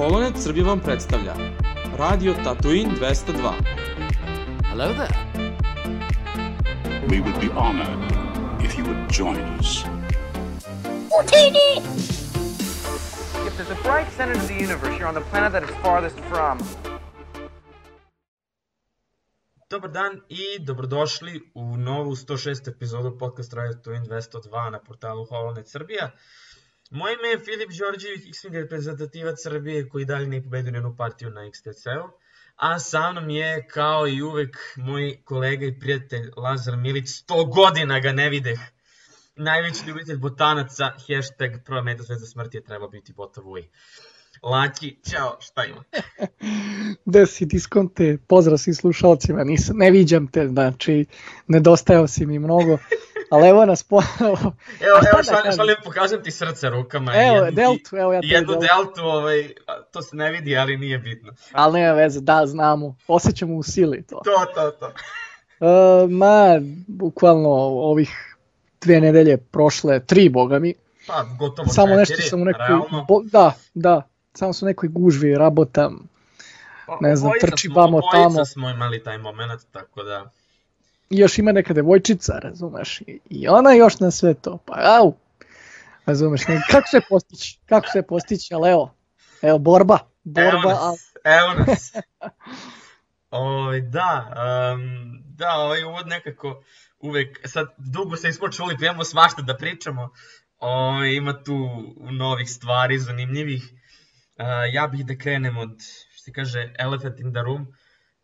Holonet Srbije vam predstavlja Radio Tatooine 202. Hello there. We would be honored if you would join us. If there's a bright center to the universe, you're on the planet that it's farthest from. Dobar dan i dobrodošli u novu 106. epizodu podcast Radio Twin 202 na portalu Holonet Srbija. Moje ime je Filip Đorđević, X-Wing reprezentativac Srbije koji dalje nije pobedio jednu partiju na XTC-u. A sa mnom je, kao i uvek, moj kolega i prijatelj Lazar Milić. 100 godina ga ne videh. Najveći ljubitelj botanaca, hashtag prva meta zvezda smrti je trebao biti Bota Vuj. Laki, čao, šta ima? Gde si diskonte, pozdrav svim slušalcima, nisam, ne viđam te, znači nedostajao si mi mnogo, ali evo nas po... Evo, evo da šalim, kažem? šalim, pokažem ti srce rukama. Evo, jednu, deltu, evo ja jednu deltu. deltu, ovaj, to se ne vidi, ali nije bitno. Ali nema veze, da, znamo, osjećamo u sili to. To, to, to. Uh, ma, bukvalno ovih dve nedelje prošle, tri boga mi, Pa, gotovo samo nešto četiri, sam u nekoj, realno. bo, da, da, samo sam u nekoj gužvi, rabotam, Pa, ne znam, obojica trči vamo, obojica tamo. smo imali taj moment, tako da... i još ima neka devojčica, razumeš, i, ona još na sve to, pa au, razumeš, ne, kako se postići, kako se postići, ali evo, evo, borba, Evo borba, a, nas, evo nas. Oj, da, um, da, ovaj uvod nekako uvek, sad dugo se smo čuli, pa imamo svašta da pričamo, o, ima tu novih stvari, zanimljivih. Uh, ja bih da krenem od, što se kaže, elephant in the room.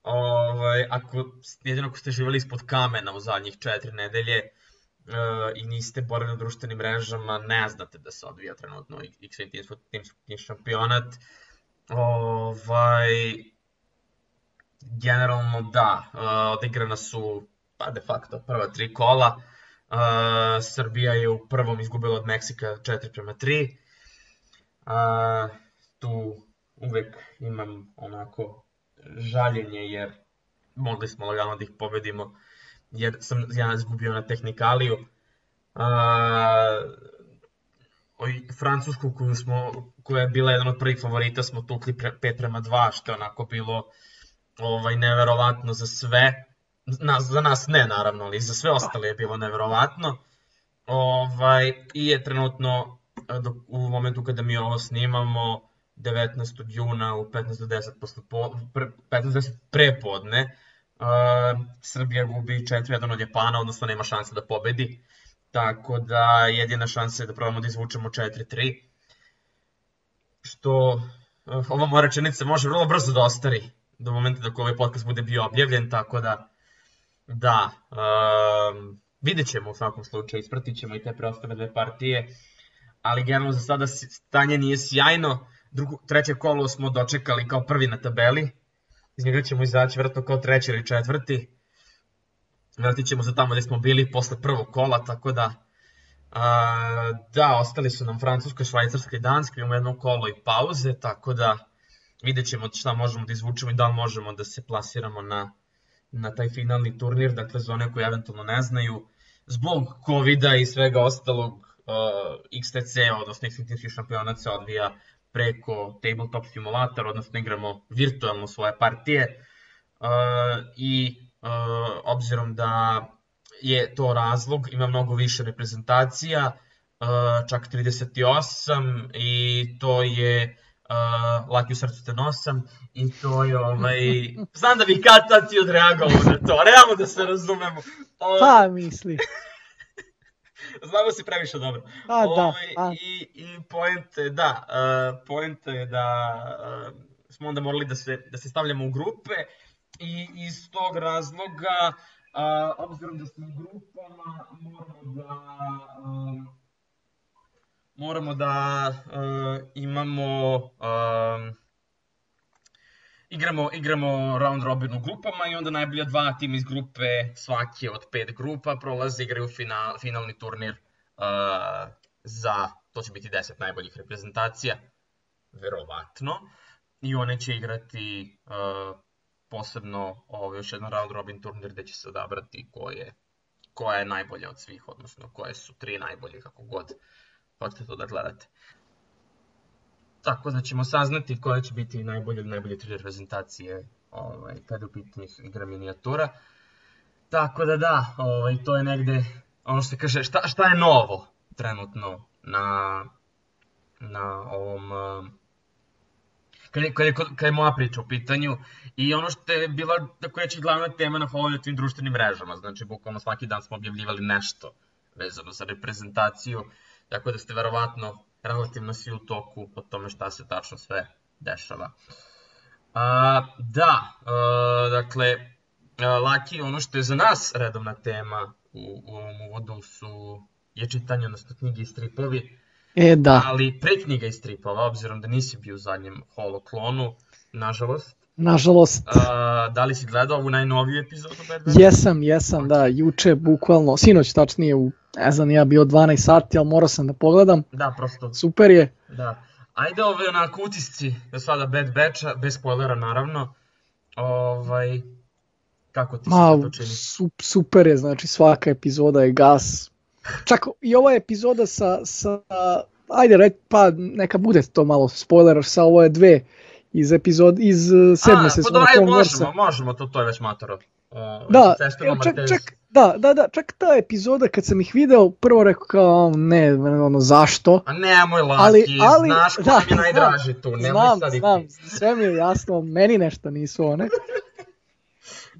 Ovaj, ako, jedino ako ste živjeli ispod kamena u zadnjih četiri nedelje uh, i niste borili na društvenim mrežama, ne znate da se odvija trenutno X-Wing Team, Team, Team šampionat. Ovaj, generalno da, uh, odigrana su pa de facto prva tri kola. Uh, Srbija je u prvom izgubila od Meksika 4 prema 3. Uh, tu uvek imam onako žaljenje jer mogli smo lagano da ih pobedimo jer sam ja izgubio na tehnikaliju. Oj, Francusku koju smo, koja je bila jedan od prvih favorita smo tukli pre, 5 prema 2 što je onako bilo ovaj, neverovatno za sve. Nas, za nas ne naravno, ali za sve ostale je bilo neverovatno. Ovaj, I je trenutno, u momentu kada mi ovo snimamo, 19. juna u 15 do 10 posle po, pre, 15 do 10 prepodne, uh, Srbija gubi 4-1 od Japana, odnosno nema šanse da pobedi. Tako da jedina šansa je da probamo da izvučemo 4-3. Što uh, ova moja rečenica može vrlo brzo da ostari do momenta dok ovaj podcast bude bio objavljen, tako da da, um, vidjet ćemo u svakom slučaju, ispratit ćemo i te preostale dve partije, ali generalno za sada stanje nije sjajno, Drugo, treće kolo smo dočekali kao prvi na tabeli, iz njega ćemo izaći vjerojatno kao treći ili četvrti, vratit ćemo se tamo gde smo bili posle prvog kola, tako da a, da, ostali su nam Francuska, Švajcarska i Danska, imamo jedno kolo i pauze, tako da vidjet ćemo šta možemo da izvučemo i da li možemo da se plasiramo na, na taj finalni turnir, dakle za one koji eventualno ne znaju, zbog covid i svega ostalog, uh, XTC, odnosno XTC šampionat se odvija preko tabletop simulator, odnosno igramo virtualno svoje partije uh, i uh, obzirom da je to razlog, ima mnogo više reprezentacija, uh, čak 38 i to je uh, Laki u srcu te nosam i to je ovaj, znam da bi kad tad ti odreagovao na to, realno da se razumemo. Uh, pa misli, Znamo se previše dobro. a da, Ovaj, a, I, i point je, da, uh, point je da uh, smo onda morali da se, da se stavljamo u grupe i iz tog razloga, uh, obzirom da smo u grupama, moramo da um, moramo da uh, imamo um, igramo, igramo round robin u grupama i onda najbolja dva tima iz grupe svake od pet grupa prolaze igraju final, finalni turnir uh, za, to će biti 10 najboljih reprezentacija, verovatno, i one će igrati uh, posebno ovaj, još jedan round robin turnir gde će se odabrati ko je, koja je najbolja od svih, odnosno koje su tri najbolje kako god hoćete to da gledate. Tako da ćemo saznati koje će biti najbolje ili najbolje tri reprezentacije ovaj, kada je u pitanju igra minijatura. Tako da da, ovaj, to je negde, ono što kaže, šta, šta je novo trenutno na, na ovom, um, kad je, kad, je, kad je moja priča u pitanju i ono što je bila, tako reći, glavna tema na tim društvenim mrežama, znači bukvalno svaki dan smo objavljivali nešto vezano za reprezentaciju, tako da ste verovatno relativno svi u toku o tome šta se tačno sve dešava. A, da, a, dakle, a, Laki, ono što je za nas redovna tema u, u ovom uvodu su, je čitanje, odnosno knjige i stripovi, E, da. ali pre knjiga i stripova, obzirom da nisi bio u zadnjem holoklonu, nažalost, Nažalost, a, da li si gledao ovu najnoviju epizodu Bad Batch? jesam, jesam, da, juče, bukvalno, sinoć tačnije, u, ne znam, ja bio 12 sati, ali morao sam da pogledam, Da, prosto, super je. da. Ajde ove onako utisci do sada Bad Batcha, bez spoilera naravno. Ovaj, kako ti se Ma, to čini? su, super je, znači svaka epizoda je gas. Čak i ova epizoda sa, sa ajde, red, pa neka bude to malo spoiler sa ove dve iz epizod iz uh, sedme A, sezone pa Clone Warsa. možemo, možemo, to, to je već matoro. O, Da, evo, čak, Martez. čak, da, da, da, čak ta epizoda kad sam ih video, prvo rekao kao ne, ono zašto, A nemoj Laki, ali, ali, znaš ko da, nam je najdraži tu, nemoj znam, sad znam, sve mi je jasno, meni nešto nisu one.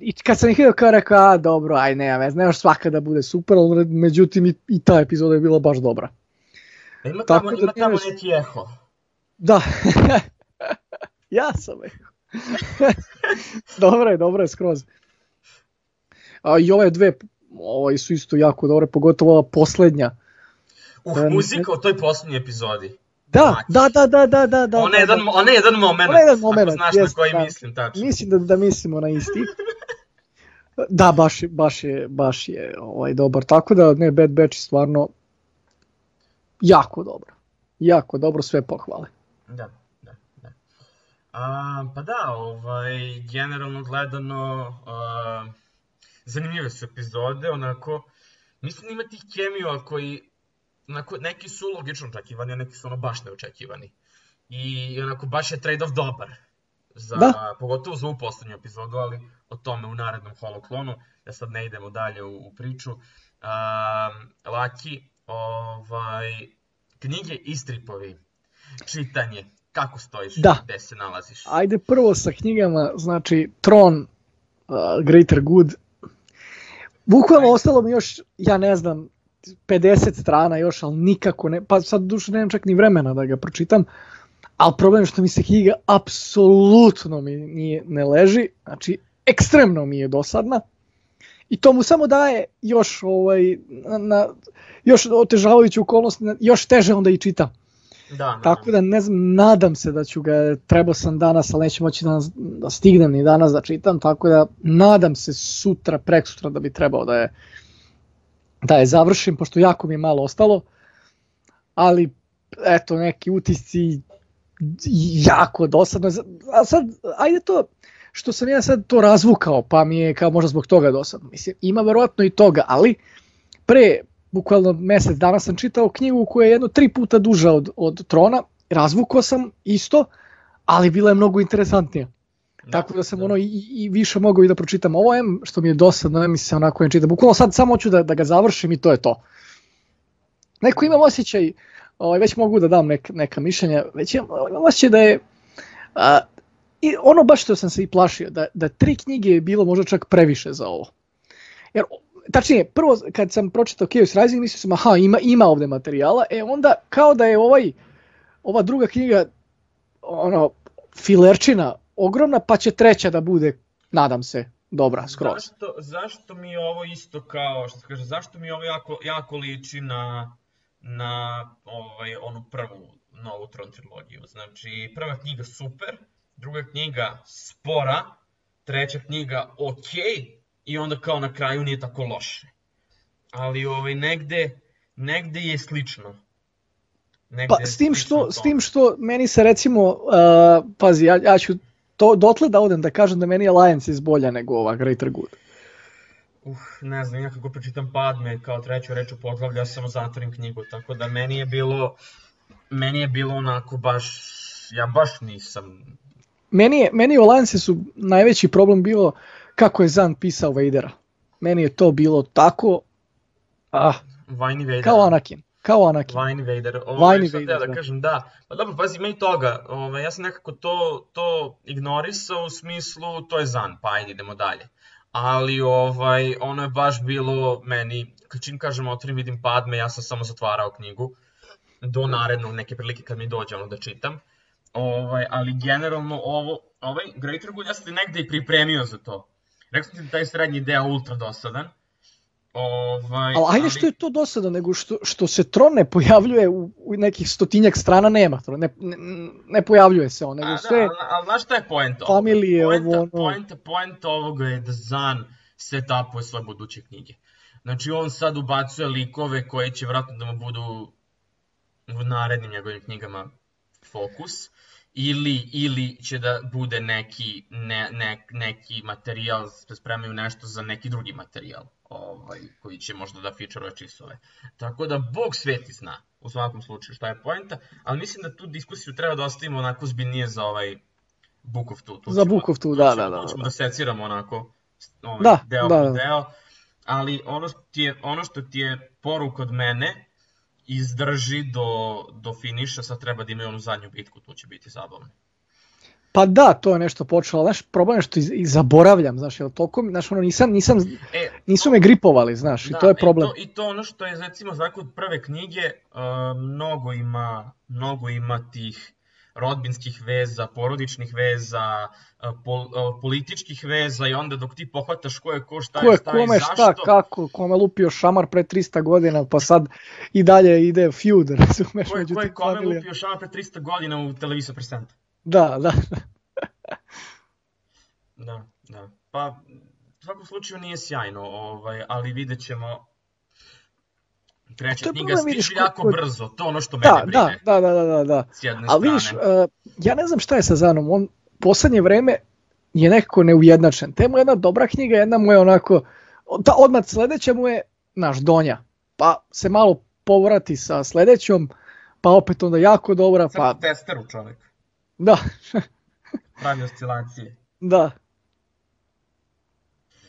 I kad sam ih vidio kao rekao, a dobro, aj nema veze, ne može svaka da bude super, ali međutim i, i ta epizoda je bila baš dobra. Ima Tako tamo, da ima tamo neki eho. Da, ja sam rekao. dobro je, dobro je skroz. A i ove dve, ovaj su isto jako dobre, pogotovo ova poslednja. Uh, Um, muzika u toj poslednjoj epizodi. Da, Maki. da, da, da, da, da, da. Ona da, je jedan, da. ona je jedan moment, Ona je jedan moment, ako znaš jest, na koji da. mislim, tačno. Mislim da, da mislimo na isti. Da, baš, je- baš je, baš je ovaj, dobar. Tako da, ne, Bad Batch je stvarno jako dobro. Jako dobro, sve pohvale. Da, da, da. A, pa da, ovaj, generalno gledano, a, zanimljive su epizode, onako, mislim da ima tih kemija koji, onako, neki su logično očekivani, a neki su ono baš neočekivani. I onako, baš je trade-off dobar. Za, Da. Pogotovo za ovu poslednju epizodu, ali o tome u narednom holoklonu, da sad ne idemo dalje u, u priču. A, Laki, ovaj, knjige i stripovi, čitanje, kako stojiš, Da. gde se nalaziš? Ajde prvo sa knjigama, znači Tron, uh, Greater Good. Bukvalno ostalo mi još, ja ne znam, 50 strana još, ali nikako ne, pa sad duše nemam čak ni vremena da ga pročitam, ali problem je što mi se knjiga apsolutno mi nije, ne leži, znači ekstremno mi je dosadna i to mu samo daje još ovaj, na, na još otežavajuću okolnost, još teže onda i čitam. Da, Tako da ne znam, nadam se da ću ga, trebao sam danas, ali neću moći danas, da stignem ni danas da čitam, tako da nadam se sutra, prek sutra da bi trebao da je, da je završim, pošto jako mi je malo ostalo, ali eto neki utisci jako dosadno, a sad, ajde to, što sam ja sad to razvukao, pa mi je kao možda zbog toga dosadno, mislim, ima verovatno i toga, ali pre bukvalno mesec dana sam čitao knjigu koja je jedno tri puta duža od, od Trona, razvukao sam isto, ali bila je mnogo interesantnija. Tako da sam ono i, i više mogao i da pročitam ovo, em što mi je dosadno, em mi se onako ne čita. Bukvalno sad samo hoću da, da ga završim i to je to. Neko imam osjećaj, ovaj, već mogu da dam nek, neka mišljenja, već imam, imam osjećaj da je, a, i ono baš što sam se i plašio, da, da tri knjige je bilo možda čak previše za ovo. Jer, tačnije, prvo kad sam pročitao Chaos Rising, mislio sam, aha, ima, ima ovde materijala, e onda kao da je ovaj, ova druga knjiga, ono, filerčina ogromna, pa će treća da bude, nadam se, dobra, skroz. Zašto, zašto mi ovo isto kao, što kaže, zašto mi ovo jako, jako liči na, na ovaj, onu prvu novu Tron trilogiju. Znači, prva knjiga super, druga knjiga spora, treća knjiga ok, i onda kao na kraju nije tako loše. Ali ovaj, negde, negde je slično. Negde Pa s tim što, s tim što meni se recimo, uh, pazi, ja, ja ću to dotle da odem da kažem da meni Alliance je bolja nego ova Greater Good. Uh, ne znam, ja kako pročitam Padme kao treću reč u poglavlju, ja samo zatvorim knjigu, tako da meni je bilo, meni je bilo onako baš ja baš nisam... Meni, je, meni u Alliance su najveći problem bilo kako je Zan pisao Vadera. Meni je to bilo tako, ah, Vajni Vader. kao Anakin. Kao Anakin. Vajni Vader. Ovo Vajni Vader, da, da. kažem da. Pa dobro, pazi, ima i toga. Ovaj, ja sam nekako to, to ignorisao u smislu to je Zan, pa ajde idemo dalje. Ali ovaj, ono je baš bilo meni, kad čim kažem otvorim vidim Padme, ja sam samo zatvarao knjigu do narednog neke prilike kad mi dođe ono da čitam. Ovaj, ali generalno ovo, ovaj Greater Good, ja sam negde i pripremio za to. Rekao sam ti da taj srednji deo ultra dosadan. Ovaj, Ali ajde što je to dosada, nego što, što se Tron ne pojavljuje u, u nekih stotinjak strana, nema Tron, ne, ne, ne pojavljuje se on, nego A, sve... da, ali, ali znaš šta je poenta ovoga? familije, poenta, ovo, ono. Poenta, poenta ovoga je da Zan setupuje svoje buduće knjige. Znači on sad ubacuje likove koji će vratno da mu budu u narednim njegovim knjigama fokus ili ili će da bude neki ne, ne, neki materijal se spremaju nešto za neki drugi materijal ovaj koji će možda da feature čisove. Tako da bog sveti zna u svakom slučaju šta je poenta, ali mislim da tu diskusiju treba da ostavimo onako zbiljnije za ovaj Book of Two. Tu Za ćemo- Book of Two, da, da, da, Tu ćemo da. da seciramo onako ovaj, Da, deo da, po da. deo, ali ono što ti je, ono što ti je poruka od mene izdrži do, do finiša, sad treba da imaju onu zadnju bitku, tu će biti zabavno. Pa da, to je nešto počelo, znaš, problem je što i, i zaboravljam, znaš, jel toliko, znaš, ono, nisam, nisam, E, nisu me gripovali, znaš, i to je problem. I to, I to ono što je, recimo, za od prve knjige, uh, mnogo ima, mnogo ima tih rodbinskih veza, porodičnih veza, uh, pol, uh, političkih veza i onda dok ti pohvataš ko je ko, šta Ko je je šta kome šta, zašto, kako, kome lupio šamar pre 300 godina, pa sad i dalje ide feud, razumeš, ko je, ko je kome familijama. lupio šama pre 300 godina u televizor presenta. Da, da, Da, da. Pa, u svakom slučaju nije sjajno, ovaj, ali vidjet ćemo Treća To je knjiga stiže jako kod- brzo, to ono što mene da, brine. da, da, da, da, da. S jedne Ali vidiš, uh, ja ne znam šta je sa Zanom, on poslednje vreme je nekako neujednačen. Te mu je jedna dobra knjiga, jedna mu je onako, ta odmah sledeća mu je naš Donja, pa se malo povrati sa sledećom, pa opet onda jako dobra, Sad pa u testeru čovek, da, pravi oscilacije. da.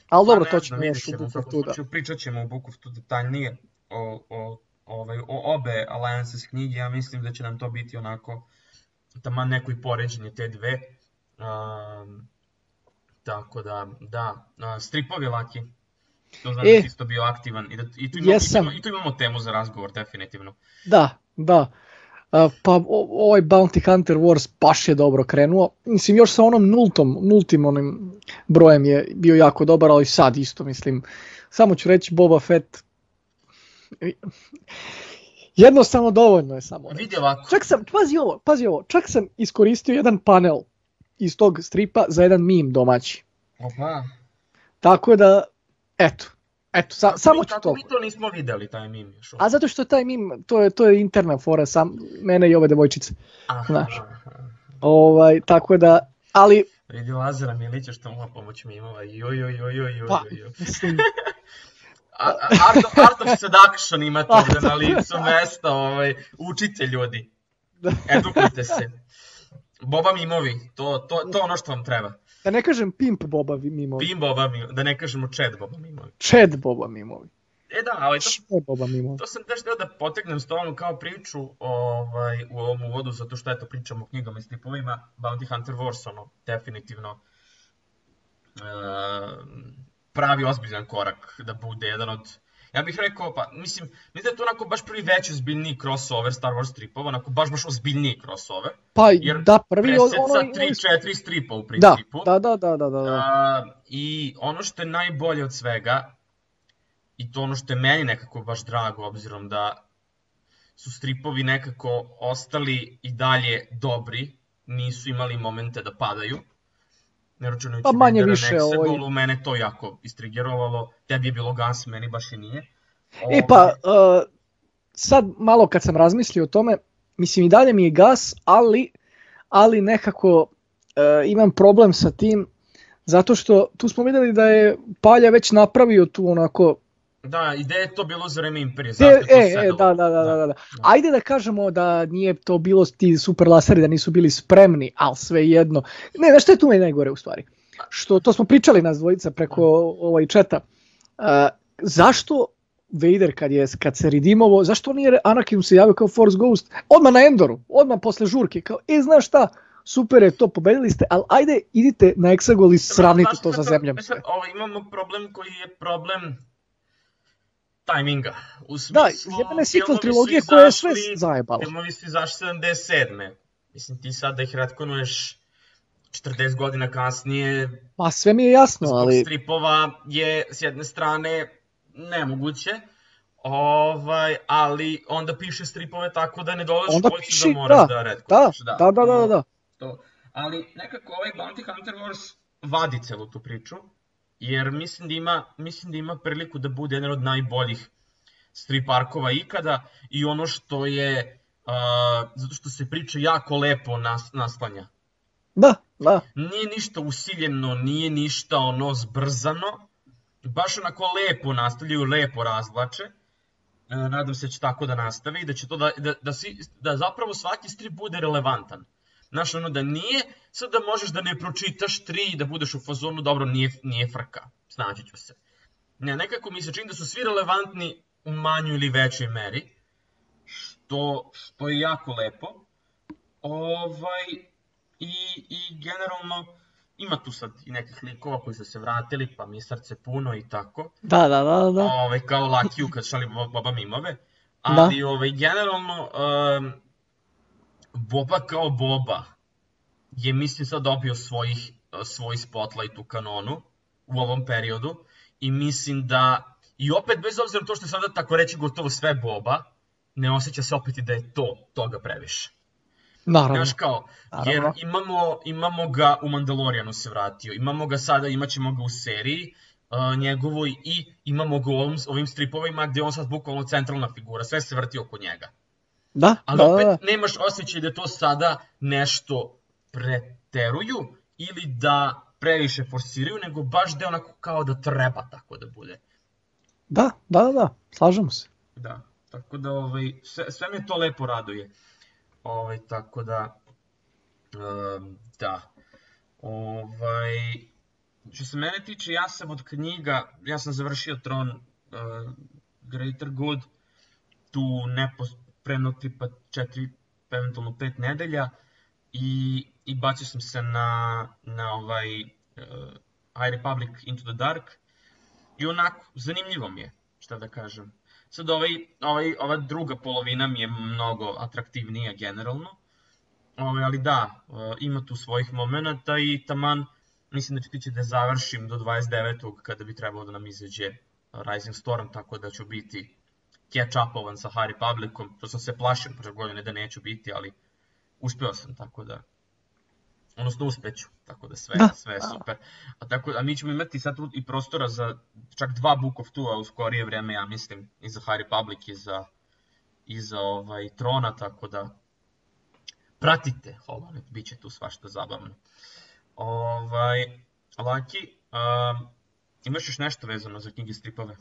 Ali dobro, Pa to ne ćemo još u Book of da. slučaju Pričat ćemo u Book of Two detaljnije o, o, ovaj, o obe Alliances knjige, ja mislim da će nam to biti onako taman neko i poređenje te dve. Um, tako da, da, uh, stripovi laki. To znam E, da si isto bio aktivan i, da, i, tu imamo, i, tu jesam. imamo, i tu imamo temu za razgovor, definitivno. Da, da. A, pa ovaj Bounty Hunter Wars baš je dobro krenuo. Mislim, još sa onom nultom, nultim onim brojem je bio jako dobar, ali sad isto, mislim. Samo ću reći Boba Fett. Jednostavno dovoljno je samo. Vidi ovako, Čak sam, pazi ovo, pazi ovo, čak sam iskoristio jedan panel iz tog stripa za jedan meme domaći. opa, Tako da, eto, eto, sa, kako samo mi, ću to. mi to nismo videli, taj mim još A zato što taj meme, to je, to je interna fora sam, mene i ove devojčice. Aha, znaš. Ovaj, tako da, ali, Vidi Lazara Milića što mu pomoć mimova, joj, joj, joj, joj, joj, pa, joj. mislim, A- a- Art of, Art of Seduction imate ovde na licu mesta, ovaj, učite ljudi, da, edukujte se. Boba mimovi, to, to, to ono što vam treba. da ne kažem pimp boba mimovi, Pim Boba mimovi, da ne kažemo Chad Boba mimovi. čed boba mimovi, E da, ali to, boba mimovi. to sam teš teo da potegnem s tobom kao priču ovaj, u ovom uvodu, zato što eto pričamo o knjigama i stripovima, Bounty Hunter Wars, ono, definitivno e, pravi ozbiljan korak da bude jedan od Ja bih rekao, pa mislim, mislim da je to onako baš prvi veći ozbiljniji crossover Star Wars stripova, onako baš baš ozbiljniji crossover. Pa Jer da, prvi ono, Preseca ono, 3-4 stripa u da, principu. da, da, da, da, da, da. A, I ono što je najbolje od svega, i to ono što je meni nekako baš drago, obzirom da su stripovi nekako ostali i dalje dobri, nisu imali momente da padaju. Ne računajući Pa manje više, Nexagolu, ovaj- mene to jako istrigerovalo, tebi je bilo gas, meni baš i nije. E pa, uh, sad malo kad sam razmislio o tome, mislim i dalje mi je gas, ali, ali nekako uh, imam problem sa tim, zato što tu smo videli da je Palja već napravio tu onako Da, i gde je to bilo za vreme Imperije? E, Zašto je to e, e, sedalo? da, da, da, da, da. Ajde da kažemo da nije to bilo ti super laseri, da nisu bili spremni, ali sve jedno. Ne, znaš što je tu meni najgore u stvari? Što, to smo pričali nas dvojica preko ovaj četa. Uh, zašto Vader kad je kad se ridimovo, zašto nije Anakin se javio kao Force Ghost odmah na Endoru, odmah posle žurke, kao e znaš šta, super je to, pobedili ste, ali ajde idite na Exegol i sravnite to sa zemljom. Ovo, imamo problem koji je problem tajminga. U Da, jebene sequel trilogije koja je sve zajebala. Filmovi su izašli 77. Mislim, ti sad da ih retkonuješ 40 godina kasnije, Pa sve mi je jasno, ali stripova je s jedne strane nemoguće, ovaj, ali onda piše stripove tako da ne dolaziš onda u policiju piši, da moraš da, da da, retkonuješ. da, da, da, da, da. To. Ali nekako ovaj Bounty Hunter Wars vadi celu tu priču, jer mislim da ima, mislim da ima priliku da bude jedan od najboljih strip arkova ikada i ono što je, uh, zato što se priča jako lepo nas, naslanja. Da, da. Nije ništa usiljeno, nije ništa ono zbrzano, baš onako lepo nastavljaju, lepo razvlače. E, nadam se da će tako da nastavi i da će to da, da, da, si, da zapravo svaki strip bude relevantan. Znaš, ono da nije, sad da možeš da ne pročitaš tri i da budeš u fazonu, dobro, nije, nije frka, snaći ću se. Ne, nekako mi se čini da su svi relevantni u manjoj ili većoj meri, što, što je jako lepo. Ovaj, i, i generalno ima tu sad i nekih likova koji su se vratili, pa mi srce puno i tako. Da, da, da, da. Ovaj, kao Lucky U kad šali Boba mimove. Ali ovaj, generalno, um, Boba kao Boba je mislim sad dobio svojih, svoj spotlight u kanonu u ovom periodu i mislim da i opet bez obzira na to što je sada tako reći gotovo sve Boba, ne osjeća se opet i da je to toga previše. Naravno. Znaš kao, jer Naravno. imamo, imamo ga u Mandalorianu se vratio, imamo ga sada, imaćemo ga u seriji uh, njegovoj i imamo ga u ovim, ovim stripovima gde je on sad bukvalno centralna figura, sve se vrti oko njega. Da, Ali da, opet da. nemaš osjećaj da to sada nešto preteruju ili da previše forsiraju, nego baš da je onako kao da treba tako da bude. Da, da, da, da, slažemo se. Da, tako da ovaj, sve, sve me to lepo raduje. Ovaj, tako da, um, da. Ovaj, što se mene tiče, ja sam od knjiga, ja sam završio Tron uh, Greater Good, tu nepos, preno tipa četiri, eventualno pet nedelja i, i bacio sam se na, na ovaj uh, High Republic Into the Dark i onako, zanimljivo mi je, šta da kažem. Sad ovaj, ovaj, ova druga polovina mi je mnogo atraktivnija generalno, ovaj, ali da, uh, ima tu svojih momenta i taman mislim da ću tići da završim do 29. kada bi trebalo da nam izađe Rising Storm, tako da ću biti catch-upovan sa High Republicom, to sam se plašio prošle godine da neću biti, ali uspeo sam, tako da odnosno uspeću, tako da sve, Da. sve je super. A, tako, a mi ćemo imati sad i prostora za čak dva Book of Two-a u skorije vreme, ja mislim, i za High Republic i za, i za ovaj, Trona, tako da pratite Holonet, bit će tu svašta zabavno. Ovaj, Laki, um, imaš još nešto vezano za knjige stripove?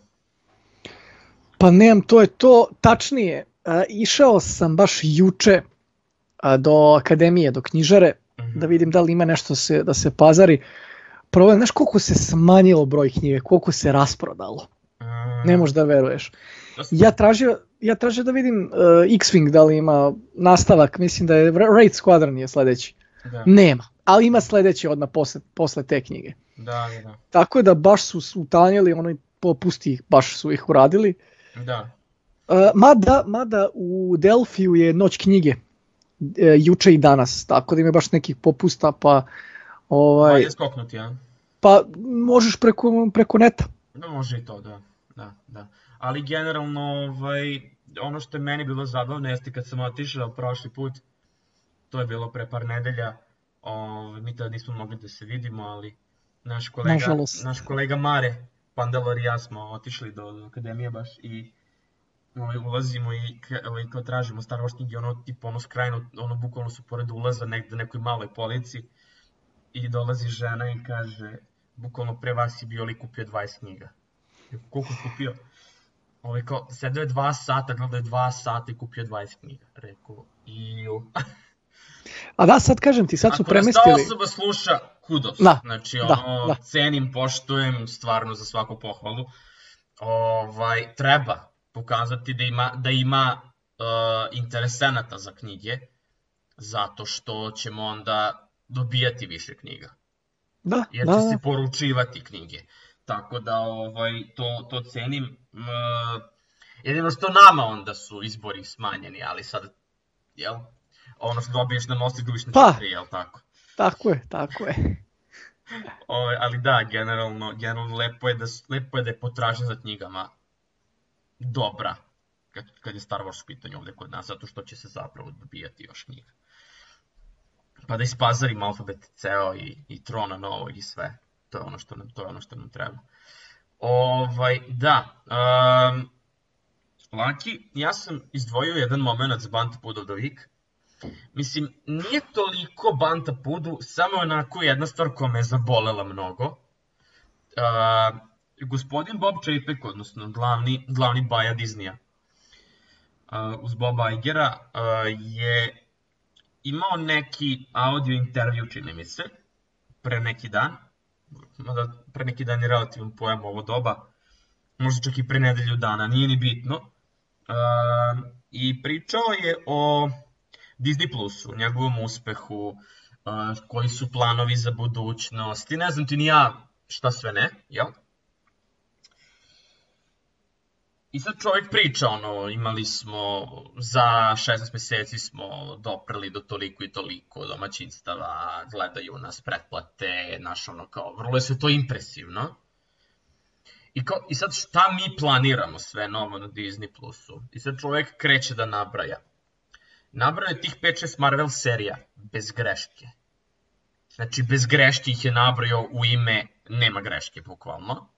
Pa nemam, to je to. Tačnije, a, išao sam baš juče a, do akademije, do knjižare, Mhm. da vidim da li ima nešto se, da se pazari. Problem, znaš koliko se smanjilo broj knjige, koliko se rasprodalo. Um, Ne možeš da veruješ. Ja tražio, ja tražio da vidim uh, X-Wing da li ima nastavak, mislim da je Raid Squadron je sledeći. Da, Nema, ali ima sledeći odmah posle, posle te knjige. da, da, da. Tako da baš su utanjili, ono popusti ih, baš su ih uradili. Da. Uh, mada, mada u Delfiju je noć knjige uh, juče i danas, tako da ima baš nekih popusta, pa ovaj, Valje skoknuti, a? pa možeš preko, preko neta. Da, može i to, da. da, da. Ali generalno, ovaj, ono što je meni bilo zabavno jeste kad sam otišao prošli put, to je bilo pre par nedelja, ovaj, mi tada nismo mogli da se vidimo, ali naš kolega, Nažalost. naš kolega Mare, Pandalor i ja smo otišli do, do akademije baš i ovaj, ulazimo i ovaj, kao tražimo Star Wars knjige, ono tipa ono skrajno, ono bukvalno su pored ulaza negde nekoj maloj polici i dolazi žena i kaže, bukvalno pre vas je bio li kupio 20 knjiga. Koliko kupio? ovaj kao, sedeo je dva sata, gledao je dva sata i kupio 20 knjiga. Rekao, iju. A da, sad kažem ti, sad su Ako nas ta premestili... osoba sluša, kudos. Da, Znači, da, ono, da. cenim, poštujem, stvarno za svaku pohvalu. Ovaj, treba pokazati da ima, da ima uh, interesenata za knjige, zato što ćemo onda dobijati više knjiga. Da, Jer da, će da. se poručivati knjige. Tako da ovaj, to, to cenim. Uh, jedino što nama onda su izbori smanjeni, ali sad, jel? Ono što dobiješ na mostu, gubiš na Pa. četiri, jel tako? Tako je, tako je. Ovaj, ali da, generalno, generalno lepo je da, lepo je da je potražnja za knjigama dobra kad, kad je Star Wars u pitanju ovde kod nas, zato što će se zapravo dobijati još knjiga. Pa da ispazarimo alfabet ceo i, i trona novog i sve. To je ono što nam, to je ono što nam treba. Ovaj, da, um, Laki, ja sam izdvojio jedan moment za Banta Pud of the Week. Mislim, nije toliko Banta Pudu, samo onako jedna stvar koja me zabolela mnogo. Uh, gospodin Bob Chapek, odnosno glavni, glavni baja Disneya, uh, uz Boba Igera, uh, je imao neki audio intervju, čini mi se, pre neki dan, mada pre neki dan je relativan pojam ovo doba, možda čak i pre nedelju dana, nije ni bitno. Uh, I pričao je o Disney Plusu, njegovom uspehu, koji su planovi za budućnost i ne znam ti ni ja šta sve ne, jel? I sad čovjek priča, ono, imali smo, za 16 meseci smo dopreli do toliko i toliko domaćinstava, gledaju nas pretplate, naš ono kao, vrlo je sve to impresivno. I, kao, I sad šta mi planiramo sve novo na Disney Plusu? I sad čovjek kreće da nabraja. Nabrao je tih 5-6 Marvel serija, bez greške. Znači, bez greške ih je nabrao u ime, nema greške, bukvalno.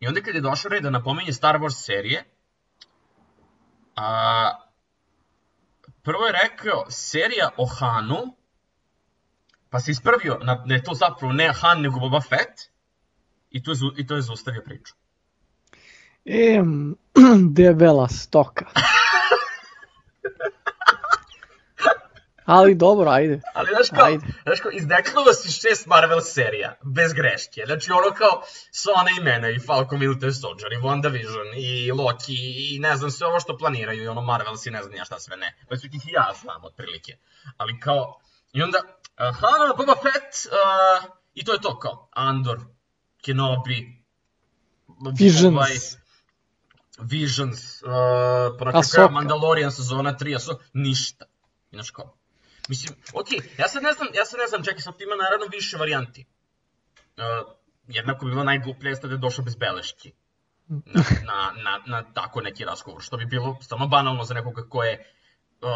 I onda kad je došao red da napominje Star Wars serije, a, prvo je rekao serija o Hanu, pa se ispravio na, da je to zapravo ne Han nego Boba Fett, i to je, i to je zaustavio priču. E, debela stoka. Ali dobro, ajde. Ali znaš kao, Ajde. znaš kao, izdeknuo si šest Marvel serija, bez greške. Znači ono kao, sva ona imena i Falcon Winter Soldier, i WandaVision, i Loki, i ne znam, sve ovo što planiraju, i ono Marvel si ne znam ja šta sve ne. Pa su ih i ja znam, otprilike. Ali kao, i onda, aha, Boba Fett, uh, i to je to kao, Andor, Kenobi, Visions. ovaj, Visions, uh, pa na kraju Mandalorian sezona 3, a so, ništa. Znaš kao, Mislim, okej, ja sad ne znam, ja sad ne znam, čekaj, sad ima naravno više varijanti. Uh, jednako bi bilo najgluplje jeste da je došao bez beleški. Na, na, na, na tako neki razgovor, što bi bilo stvarno banalno za nekoga ko je uh,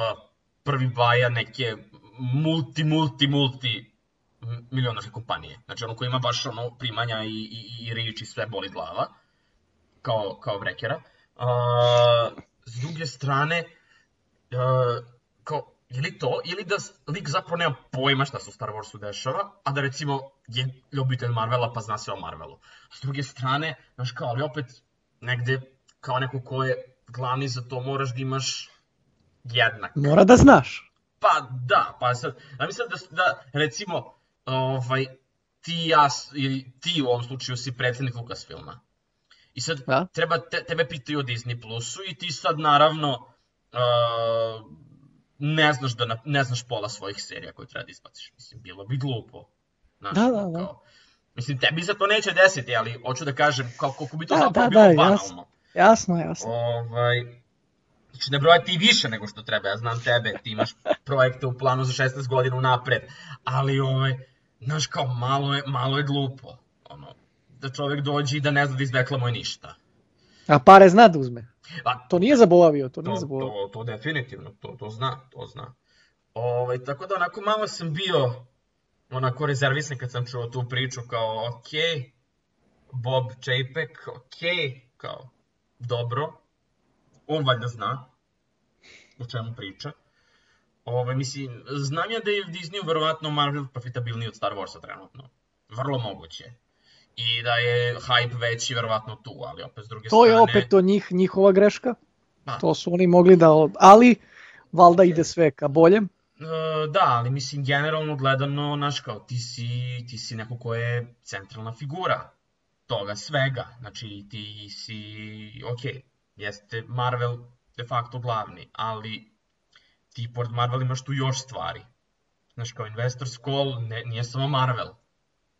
prvi baja neke multi, multi, multi milionarske kompanije. Znači ono koji ima baš ono primanja i, i, i rič i sve boli glava, kao, kao Vrekera. Uh, s druge strane, uh, ili to, ili da lik zapravo nema pojma šta se u Star Warsu dešava, a da recimo je ljubitelj Marvela pa zna sve o Marvelu. S druge strane, znaš kao, ali opet negde kao neko ko je glavni za to moraš da imaš jednak. Mora da znaš. Pa da, pa sad, ja mislim da, da recimo, ovaj, ti ja, ili ti u ovom slučaju si predsednik Lucasfilma. I sad Da. treba, te, tebe pitaju o Disney Plusu i ti sad naravno uh, ne znaš da na, ne znaš pola svojih serija koje treba da izbaciš. Mislim, bilo bi glupo. Znaš, Da, da, da. Kao, mislim, tebi se to neće desiti, ali hoću da kažem kao, koliko bi to Da, zapravo da, bilo da, banalno. jasno. Jasno, jasno. Ovaj, znači ne brojati i više nego što treba, ja znam tebe, ti imaš projekte u planu za 16 godina unapred, ali ovaj, znaš kao malo je, malo je glupo, ono, da čovek dođe i da ne zna da izreklamuje ništa. A pare zna da uzme. Pa, To nije zaboravio, to to, nije zaboravio. to, to definitivno, to, to zna, to zna. Ovaj, tako da onako malo sam bio onako rezervisan kad sam čuo tu priču kao ok, Bob Chapek, ok, kao dobro, on valjda zna o čemu priča. Ove, mislim, znam ja da je Disneyu verovatno Marvel profitabilniji od Star Warsa trenutno. Vrlo moguće. I da je hype veći verovatno tu, ali opet s druge To strane... je opet to njih, njihova greška. Da. To su oni mogli da, ali valjda ide sve ka boljem. E, Da, ali mislim generalno gledano, znaš kao, ti si, ti si neko ko je centralna figura toga svega. Znači ti si, ok, jeste Marvel de facto glavni, ali ti pored Marvel imaš tu još stvari. Znaš kao Investors Call ne, nije samo Marvel,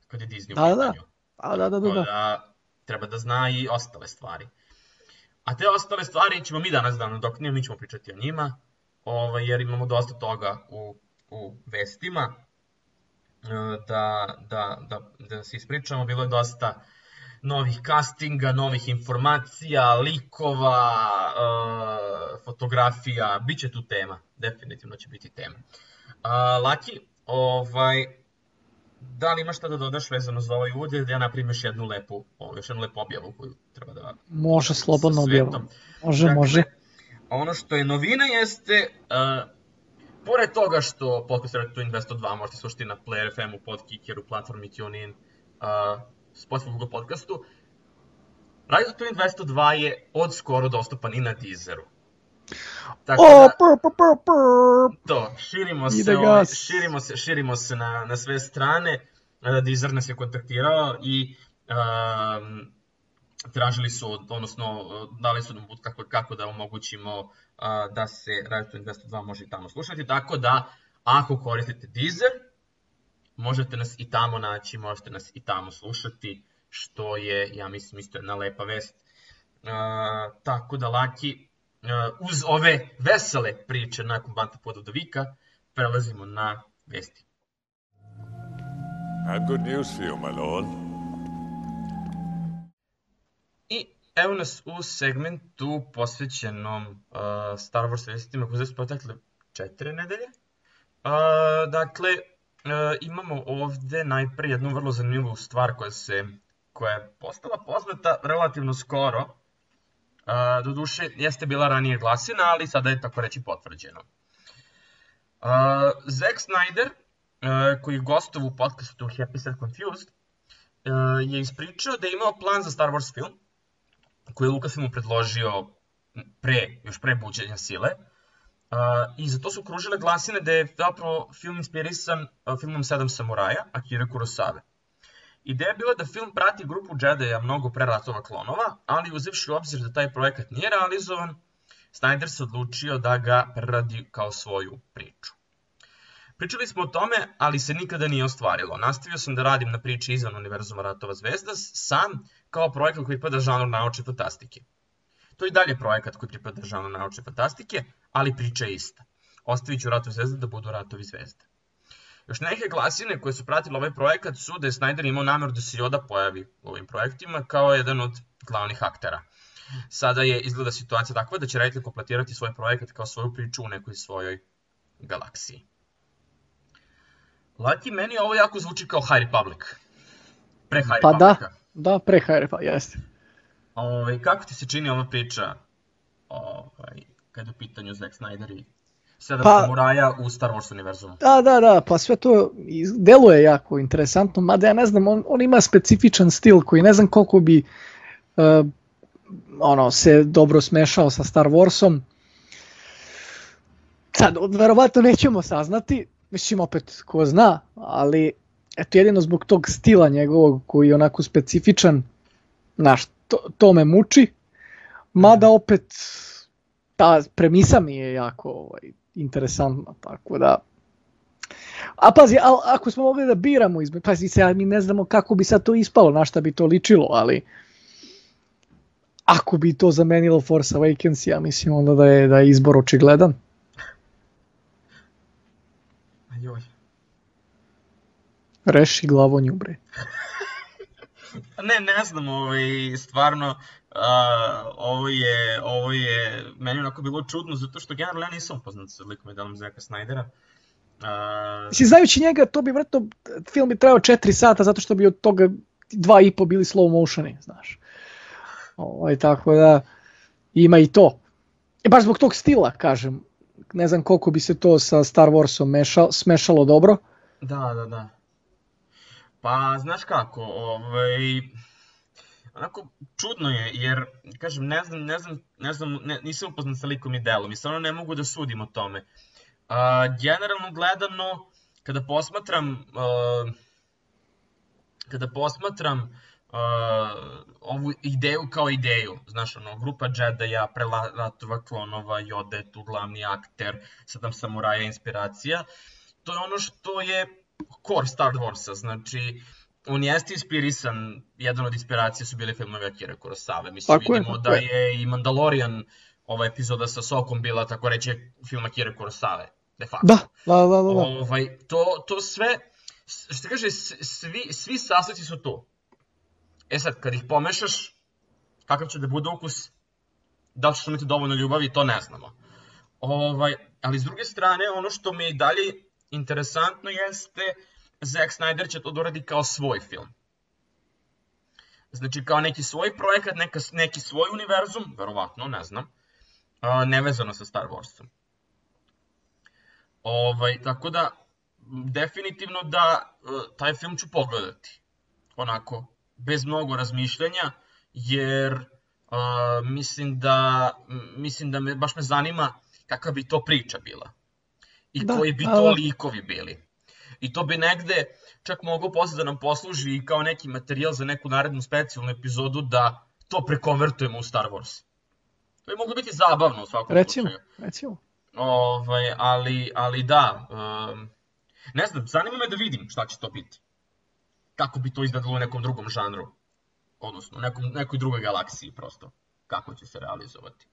kad je Disney u Da, da. A da, da, da, da. da treba da zna i ostale stvari. A te ostale stvari ćemo mi danas da nadoknimo, mi ćemo pričati o njima, ovaj, jer imamo dosta toga u, u vestima e, da, da, da, da se ispričamo. Bilo je dosta novih castinga, novih informacija, likova, e, fotografija, bit će tu tema, definitivno će biti tema. A, Laki, ovaj, da li imaš šta da dodaš vezano za ovaj uvod da ja napravim još jednu lepu, još jednu lepu objavu koju treba da... Može slobodno svetom? Može, Dakle, može. Ono što je novina jeste, uh, pored toga što podcast Radio to Investo 2 možete slušati na Player FM-u, Podkickeru, platformi TuneIn, uh, Spotify, Google podcastu, Radio to Investo 2 je od skoro dostupan i na Deezeru. Tako O, da, pr, pr, pr, to, širimo se, ovaj, širimo se, širimo se na, na sve strane. Uh, Deezer nas je kontaktirao i um, tražili su, od- odnosno uh, dali su nam put kako, kako da omogućimo uh, da se Radio to Investo 2 može i tamo slušati, tako da ako koristite Deezer, možete nas i tamo naći, možete nas i tamo slušati, što je, ja mislim, isto jedna lepa vest. Uh, tako da, Laki, uz ove vesele priče nakon Banta Pododovika, prelazimo na vesti. I have good news for you, my lord. I evo nas u segmentu posvećenom uh, Star Wars vestima koje su protekle četiri nedelje. Uh, dakle, uh, imamo ovde najpre jednu vrlo zanimljivu stvar koja se koja je postala poznata relativno skoro. Doduše, jeste bila ranije glasina, ali sada je tako reći potvrđeno. Zack Snyder, uh, koji je gostov u podcastu Happy Sad Confused, uh, je ispričao da je imao plan za Star Wars film, koji je Lucasfilmu predložio pre, još pre buđenja sile. Uh, I za to su kružile glasine da je zapravo film inspirisan uh, filmom Sedam samuraja, Akira Kurosawa. Ideja je bila da film prati grupu Jedi-a mnogo pre ratova klonova, ali uzevši u obzir da taj projekat nije realizovan, Snyder se odlučio da ga preradi kao svoju priču. Pričali smo o tome, ali se nikada nije ostvarilo. Nastavio sam da radim na priči izvan univerzuma Ratova zvezda sam kao projekat koji pripada žanru naučne fantastike. To je i dalje projekat koji pripada žanru naučne fantastike, ali priča je ista. Ostavit ću Ratovi zvezda da budu Ratovi zvezda. Još neke glasine koje su pratile ovaj projekat su da je Snyder imao nameru da se Yoda pojavi u ovim projektima kao jedan od glavnih aktera. Sada je izgleda situacija takva da će reditelj kompletirati svoj projekat kao svoju priču u nekoj svojoj galaksiji. Laki, meni ovo jako zvuči kao High Republic. Pre High Pa da, Republica. da, pre Hajrepa, jeste. Ovaj, kako ti se čini ova priča ovaj, kad je u pitanju Zack Snyder i Sedam Pa- samuraja u Star Wars univerzumu? Da, da, da, pa sve to deluje jako interesantno, mada ja ne znam, on, on ima specifičan stil koji ne znam koliko bi uh, ono, se dobro smešao sa Star Warsom. Sad, verovatno nećemo saznati, mislim opet ko zna, ali eto jedino zbog tog stila njegovog koji je onako specifičan, znaš, to, to me muči, mada opet ta premisa mi je jako ovaj, interesantna, tako da A pazi, a, ako smo mogli da biramo izme, pazi se, mi ne znamo kako bi sad to ispalo, na šta bi to ličilo, ali ako bi to zamenilo Force Awakens, ja mislim onda da je, da je izbor očigledan. Joj. Reši glavonju, bre. Ne, ne znam, ovaj, stvarno, uh, ovo je, ovo je, meni onako bilo čudno, zato što generalno ja nisam upoznat sa likom i delom Zeka Snydera. Uh, Mislim, znajući njega, to bi vratno, film bi trajao 4 sata, zato što bi od toga dva i po bili slow motioni, znaš. Ovaj, tako da, ima i to. E, baš zbog tog stila, kažem, ne znam koliko bi se to sa Star Warsom mešalo, smešalo dobro. da, da, da. Pa, znaš kako, ovaj, onako čudno je, jer, kažem, ne znam, ne znam, ne znam, ne, nisam upoznat sa likom i delom i stvarno ne mogu da sudim o tome. A, generalno gledano, kada posmatram, a, kada posmatram uh, ovu ideju kao ideju, znaš, ono, grupa Jedi-a, prelatova klonova, Yoda je tu glavni akter, sedam samuraja inspiracija, to je ono što je core Star Warsa, znači, on jeste inspirisan, jedan od inspiracija su bile filmove Akira Kurosawa, mislim, Tako vidimo da je. je i Mandalorian, ova epizoda sa Sokom bila, tako reći, film Akira Kurosawa, de facto. Da, da, da, da. da. Ovaj, to, to sve, što kaže, svi, svi sastojci su tu. E sad, kad ih pomešaš, kakav će da bude ukus, da li ćeš imati dovoljno ljubavi, to ne znamo. Ovaj, ali s druge strane, ono što mi je i dalje interesantno jeste, Zack Snyder će to da uradi kao svoj film. Znači, kao neki svoj projekat, neka, neki svoj univerzum, verovatno, ne znam, a, nevezano sa Star Warsom. Ovaj, tako da, definitivno da e, taj film ću pogledati. Onako, bez mnogo razmišljanja, jer uh, mislim da mislim da me baš me zanima kakva bi to priča bila. I Da, koji bi to da. likovi bili. I to bi negde čak moglo posle da nam posluži i kao neki materijal za neku narednu specijalnu epizodu da to prekonvertujemo u Star Wars. To bi moglo biti zabavno u svakom Recimo, slučaju. recimo. Ovaj, ali, ali da, um, ne znam, zanima me da vidim šta će to biti. Kako bi to izgledalo u nekom drugom žanru. Odnosno, nekom, nekoj drugoj galaksiji prosto. Kako će se realizovati.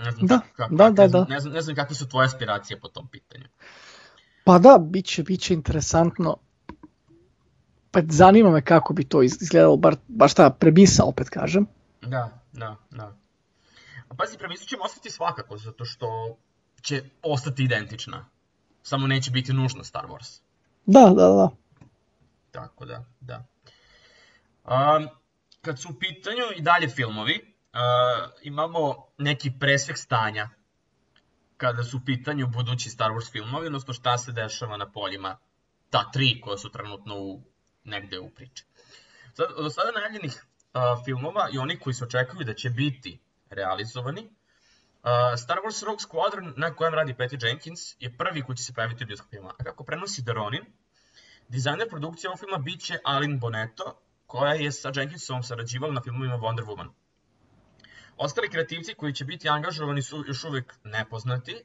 Ne znam, Da, kako, da, da, ne, znam, da. ne, znam, ne znam kakve su tvoje aspiracije po tom pitanju. Pa da, bit će, bit će interesantno. Pa zanima me kako bi to iz- izgledalo, bar, baš ta premisa, opet kažem. Da, da, da. A pazi, premisu ćemo ostati svakako, zato što će ostati identična. Samo neće biti nužno Star Wars. Da, da, da. Tako da, da. Um, kad su u pitanju i dalje filmovi, imamo neki presvek stanja kada su u pitanju budući Star Wars filmovi, odnosno šta se dešava na poljima ta tri koja su trenutno u, negde u priči. Sad, od sada najavljenih uh, filmova i oni koji se očekuju da će biti realizovani, uh, Star Wars Rogue Squadron na kojem radi Patty Jenkins je prvi koji će se pojaviti u bioskopima. A kako prenosi Daronin, Dizajner produkcije ovog filma bit će Alin Boneto, koja je sa Jenkinsom sarađivala na filmovima Wonder Woman. Ostali kreativci koji će biti angažovani su još uvek nepoznati,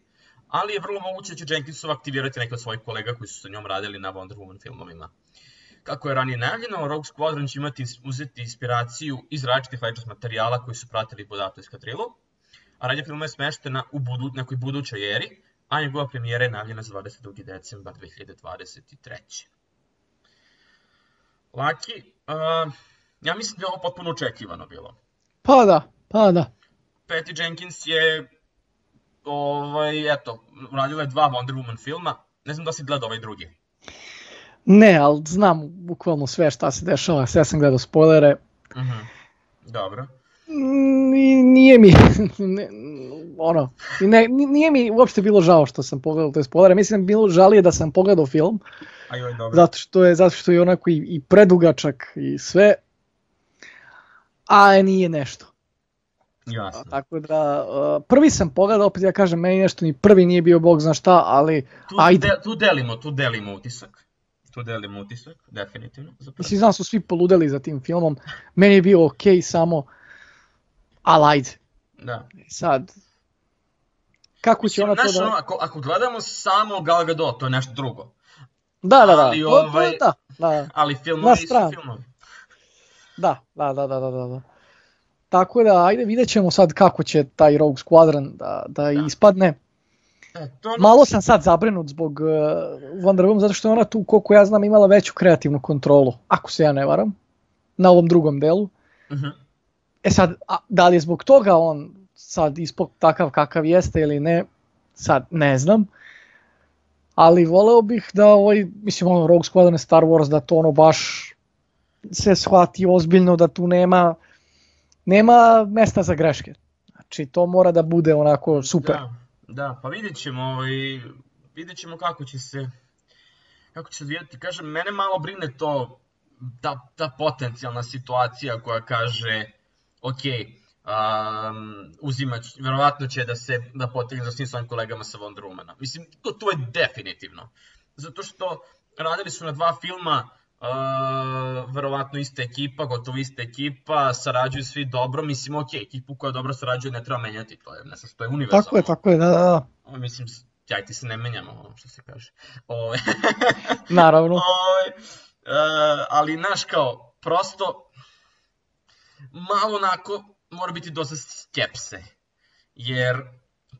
ali je vrlo moguće da će Jenkinsov aktivirati neke od svojih kolega koji su sa njom radili na Wonder Woman filmovima. Kako je ranije najavljeno, Rogue Squadron će imati uzeti inspiraciju iz različitih Legends materijala koji su pratili Budato eskadrilu, a radnja filma je smeštena u budu, nekoj budućoj eri, a njegova premijera je najavljena za 22. decembar 2023. Laki, uh, ja mislim da je ovo potpuno očekivano bilo. Pa da, pa da. Patty Jenkins je, ovaj, eto, uradila je dva Wonder Woman filma, ne znam da si gledao ovaj drugi. Ne, ali znam bukvalno sve šta se dešava, sve sam gledao spoilere. Uh -huh. Dobro. Ni- Nije mi, ne, ono, ne, nije mi uopšte bilo žao što sam pogledao te spoilere, mislim bi bilo žalije da sam pogledao film, A joj, dobro. zato što je, zato što je onako i, i predugačak i sve, a nije nešto. Jasno. Tako da, uh, prvi sam pogledao, opet ja kažem, meni nešto ni prvi nije bio bog zna šta, ali Tu, ajde. De, tu delimo, tu delimo utisak. Tu delimo utisak, definitivno. Mislim, znam su svi poludeli za tim filmom, meni je bio ok samo, ali ajde, Da. sad, kako će Mislim, ona to znaš, ono, da... ako, ako gledamo samo Gal Gadot, to je nešto drugo. Da, da, da, ali ovaj- da, da. Ali filmovi su filmovi. Da, da, da, da, da, da. Tako da, ajde, vidjet ćemo sad kako će taj Rogue Squadron da, da, Da. ispadne. E, to, Malo sam sad zabrinut zbog uh, Wonder Woman, zato što je ona tu, koliko ja znam, imala veću kreativnu kontrolu, ako se ja ne varam, na ovom drugom delu. uh -huh. E sad, a, da li je zbog toga on sad ispod takav kakav jeste ili ne, sad ne znam. Ali voleo bih da ovaj, mislim ono Rogue Squadron Star Wars, da to ono baš se shvati ozbiljno, da tu nema nema mesta za greške. Znači to mora da bude onako super. Da, da, pa vidjet ćemo, ovaj, vidjet ćemo kako će se kako će se odvijati, kažem, mene malo brine to, ta, ta potencijalna situacija koja kaže, ok, um, uzimać, verovatno će da se, da potegne za svim svojim kolegama sa Wonder Womana. Mislim, to, to je definitivno. Zato što radili su na dva filma, uh, verovatno ista ekipa, gotovo ista ekipa, sarađuju svi dobro, mislim, ok, ekipu koja dobro sarađuje ne treba menjati, to je nešto što je univerzalno. Tako je, tako je, da, da, da. Mislim, ja ti se ne menjamo, ono što se kaže. O, Naravno. o, uh, ali, znaš, kao, prosto, malo onako, mora biti dosta skepse, jer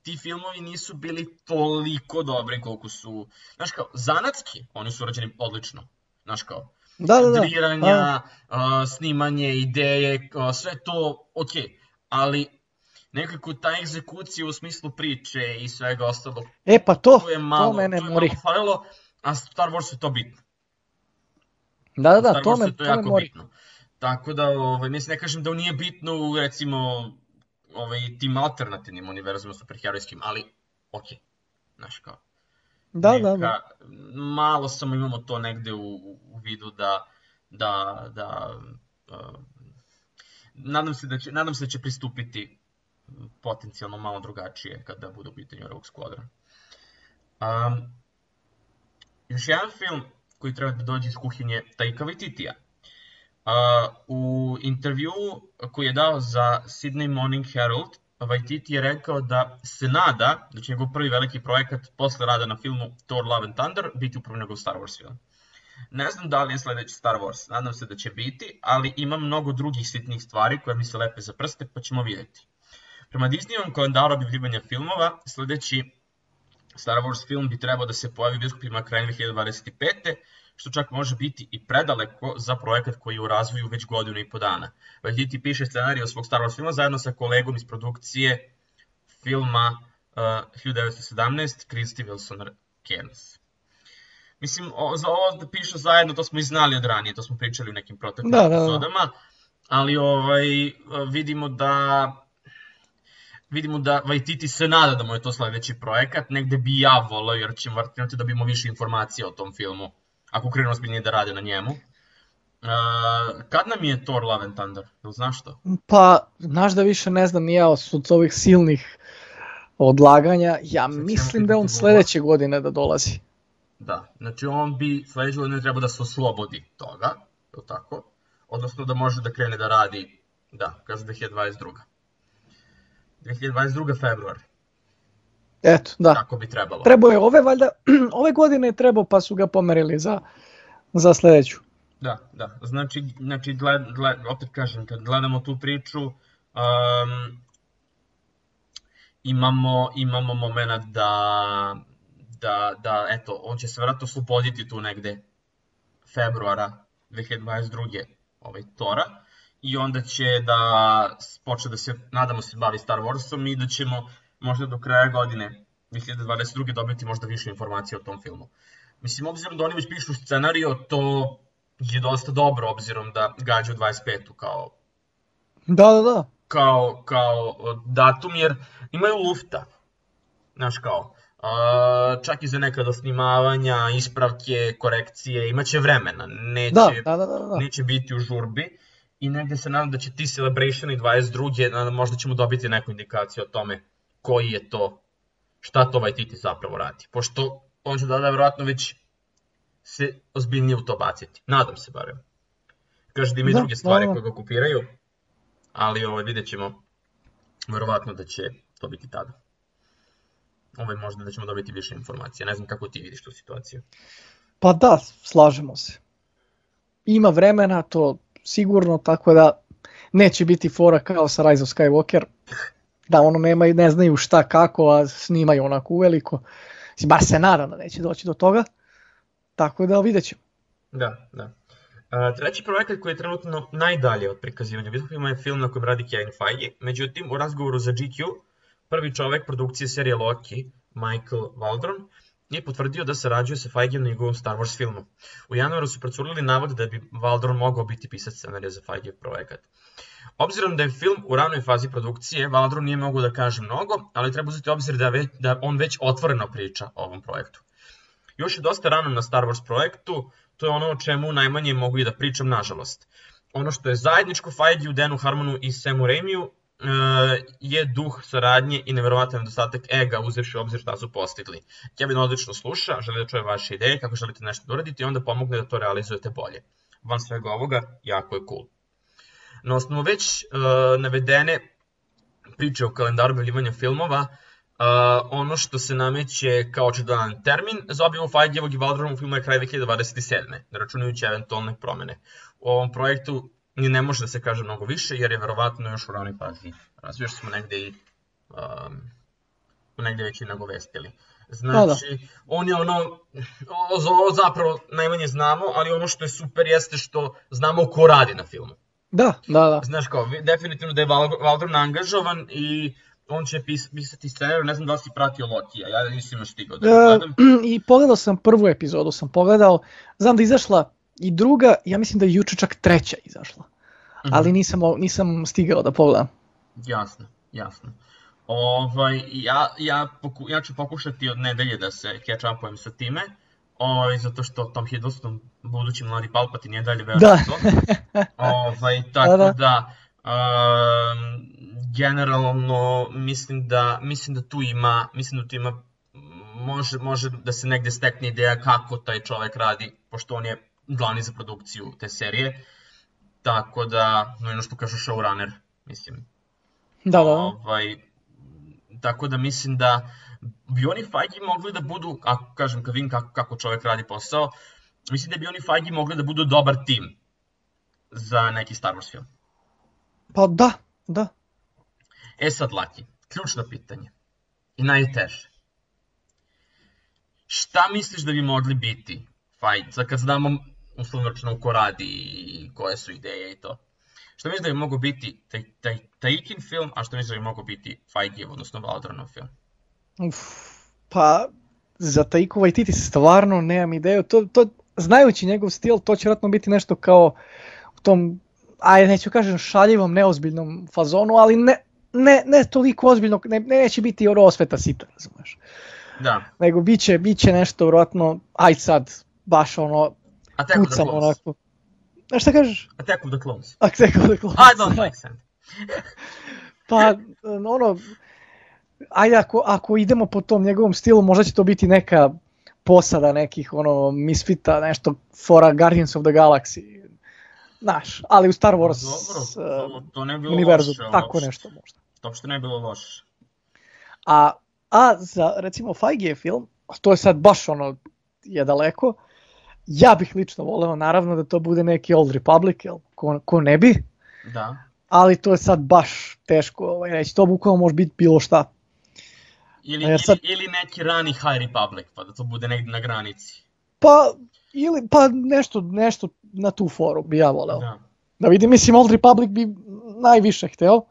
ti filmovi nisu bili toliko dobri koliko su, znaš kao, zanatski, oni su urađeni odlično, znaš kao, Da, da, da. kadriranja, a, snimanje, ideje, a, sve to, ok, ali nekako ta egzekucija u smislu priče i svega ostalog, E pa to, to je malo, to mene to je mori. malo falilo, a Star Wars je to bitno. Da, da, da, Star to me, to to me jako mori. bitno. Tako da, ovaj, mislim, ne kažem da nije bitno u, recimo, ovaj, tim alternativnim univerzuma superherojskim, ali, ok, znaš kao, Da, neka, da, da. malo samo imamo to negde u, u- vidu da, da, da, uh, nadam se da će, nadam se da će pristupiti potencijalno malo drugačije kada bude u pitanju Rogue Squadron. Um, još jedan film koji treba da dođe iz kuhinje Taika Waititija. Uh, u intervju koji je dao za Sydney Morning Herald, Waititi je rekao da se nada da će njegov prvi veliki projekat posle rada na filmu Thor Love and Thunder biti upravo njegov Star Wars film. Ne znam da li je sledeći Star Wars, nadam se da će biti, ali ima mnogo drugih sitnih stvari koje mi se lepe za prste, pa ćemo vidjeti. Prema Disneyovom kalendaru objavljivanja filmova, sledeći Star Wars film bi trebao da se pojavi u bioskopima krajem 2025. što čak može biti i predaleko za projekat koji je u razvoju već godinu i po dana. Waititi piše scenariju svog Star Wars filma zajedno sa kolegom iz produkcije filma uh, 1917, Christy Wilson Cairns. Mislim, o, za ovo da pišu zajedno, to smo i znali od ranije, to smo pričali u nekim proteklim Da, da, da. epizodama, ali ovaj, vidimo da vidimo da Vajtiti se nada da mu je to sledeći projekat, negde bi ja volao, jer ćemo vrtinuti da bimo više informacija o tom filmu, ako krenu ozbiljnije da rade na njemu. Uh, kad nam je Thor Love and Thunder? Jel znaš to? Pa, znaš da više ne znam ja od ovih silnih odlaganja, ja ćemo mislim da je on sledeće godine da dolazi. Da, znači on bi sledeće godine treba da se oslobodi toga, je li tako? Odnosno da može da krene da radi, da, kaže 2022. 2022. februar, Eto, da. tako bi trebalo. Trebao je ove, valjda, ove godine je trebao pa su ga pomerili za, za sledeću. Da, da. Znači, znači gled, gled, opet kažem, kad gledamo tu priču, um, imamo, imamo moment da, da, da, eto, on će se vratno osloboditi tu negde februara 2022. ovaj Tora i onda će da počne da se, nadamo se, bavi Star Warsom i da ćemo možda do kraja godine 2022. dobiti možda više informacija o tom filmu. Mislim, obzirom da oni već pišu scenariju, to je dosta dobro, obzirom da gađa u 25. kao, Da, da, da. kao, kao datum, jer imaju lufta. Znaš kao, uh, čak i za nekada snimavanja, ispravke, korekcije, imaće vremena, neće, Da, da, da, da, da. neće biti u žurbi i negde se nadam da će ti Celebration i 22. nadam, možda ćemo dobiti neku indikaciju o tome koji je to, šta to Vajtiti zapravo radi. Pošto on će da da verovatno već se ozbiljnije u to baciti. Nadam se barem. Kaže da ima i Da, druge stvari da, da. koje ga okupiraju, ali ovaj, vidjet ćemo verovatno da će to biti tada. Ovaj, možda da ćemo dobiti više informacija. Ne znam kako ti vidiš tu situaciju. Pa da, slažemo se. Ima vremena, to sigurno, tako da neće biti fora kao sa Rise of Skywalker, da ono nema, ne znaju šta kako, a snimaju onako uveliko. Bar se nadam da neće doći do toga, tako da vidjet ćemo. Da, da. Uh, treći projekat koji je trenutno najdalje od prikazivanja videofilma je film na kojem radi Kevin Feige. Međutim, u razgovoru za GQ, prvi čovek produkcije serije Loki, Michael Waldron, je potvrdio da sarađuje sa Feigeom na njegovom Star Wars filmu. U januaru su procurili navod da bi Waldron mogao biti pisac scenarija za Feigev projekat. Obzirom da je film u ranoj fazi produkcije, Waldron nije mogao da kaže mnogo, ali treba uzeti obzir da, već, da on već otvoreno priča o ovom projektu. još je dosta rano na Star Wars projektu, to je ono o čemu najmanje mogu i da pričam, nažalost. Ono što je zajedničko Feige u Danu Harmonu i Samu Raimiju e, je duh saradnje i neverovatan nedostatak ega uzevši obzir šta su postigli. Kevin odlično sluša, želi da čuje vaše ideje, kako želite nešto da uradite i onda pomogne da to realizujete bolje. Van svega ovoga, jako je cool. Na osnovu već e, navedene priče o kalendaru objavljivanja filmova, Uh, ono što se nameće kao očigledan termin za objavu Feigevog i Waldromovog filma je kraj 2027. ne računajući eventualne promene. U ovom projektu ni ne može da se kaže mnogo više, jer je verovatno još u ranoj fazi. Još smo negde i um, negde već i nagovestili. Znači, da, da. on je ono, ovo zapravo najmanje znamo, ali ono što je super jeste što znamo ko radi na filmu. Da, da, da. Znaš kao, definitivno da je Waldron angažovan i on će pis, pisati scenariju, ne znam da li si pratio Lokija, ja nisam još stigao da e, gledam. I pogledao sam prvu epizodu, sam pogledao, znam da izašla i druga, ja mislim da je juče čak treća izašla, mm -hmm. ali nisam, nisam stigao da pogledam. Jasno, jasno. Ovaj, ja, ja, poku, ja ću pokušati od nedelje da se catch upujem sa time, ovaj, zato što Tom Hiddleston, budući mladi Palpatine, je dalje veoma da. ovaj, tako da, da um, generalno mislim da mislim da tu ima mislim da tu ima može može da se negde stekne ideja kako taj čovek radi pošto on je glavni za produkciju te serije. Tako da, no jedno što kažu showrunner, mislim. Da, da. Ovaj, tako da mislim da bi oni Feige mogli da budu, ako kažem, kad vidim kako, kako čovek radi posao, mislim da bi oni Feige mogli da budu dobar tim za neki Star Wars film. Pa da, da. E sad, Laki, ključno pitanje i najteže. Šta misliš da bi mogli biti Feige, sad kad znamo uslovno računom ko radi i koje su ideje i to. Šta misliš da bi mogo biti taj, taj Taikin film, a što misliš da bi mogo biti Feige, odnosno Waldronov film? Uf, pa za Titi stvarno nemam ideju. To, to, znajući njegov stil, to će vratno biti nešto kao u tom, aj neću kažem šaljivom, neozbiljnom fazonu, ali ne, ne, ne toliko ozbiljno, ne, neće biti ono osveta sita, razumeš. Da. Nego biće, biće nešto vjerojatno, aj sad, baš ono, the Clones. Onako. A šta kažeš? Attack of the Clones. Attack of the Clones. I don't like sand. pa, ono, ajde ako, ako idemo po tom njegovom stilu, možda će to biti neka posada nekih ono misfita, nešto fora Guardians of the Galaxy. Znaš, ali u Star Wars Dobro, to, to ne bilo univerzu, loše, tako nešto možda. To uopšte ne bilo loše. A, a za recimo Feige film, to je sad baš ono je daleko, ja bih lično voleo naravno da to bude neki Old Republic, jel? Ko, ko ne bi, Da. ali to je sad baš teško ovaj, reći, to bukvalno može biti bilo šta. Ili, ja sad- ili, ili neki rani High Republic, pa da to bude negde na granici. Pa, ili, pa nešto, nešto na tu foru bi ja voleo. Da. Da. vidim, mislim Old Republic bi najviše hteo,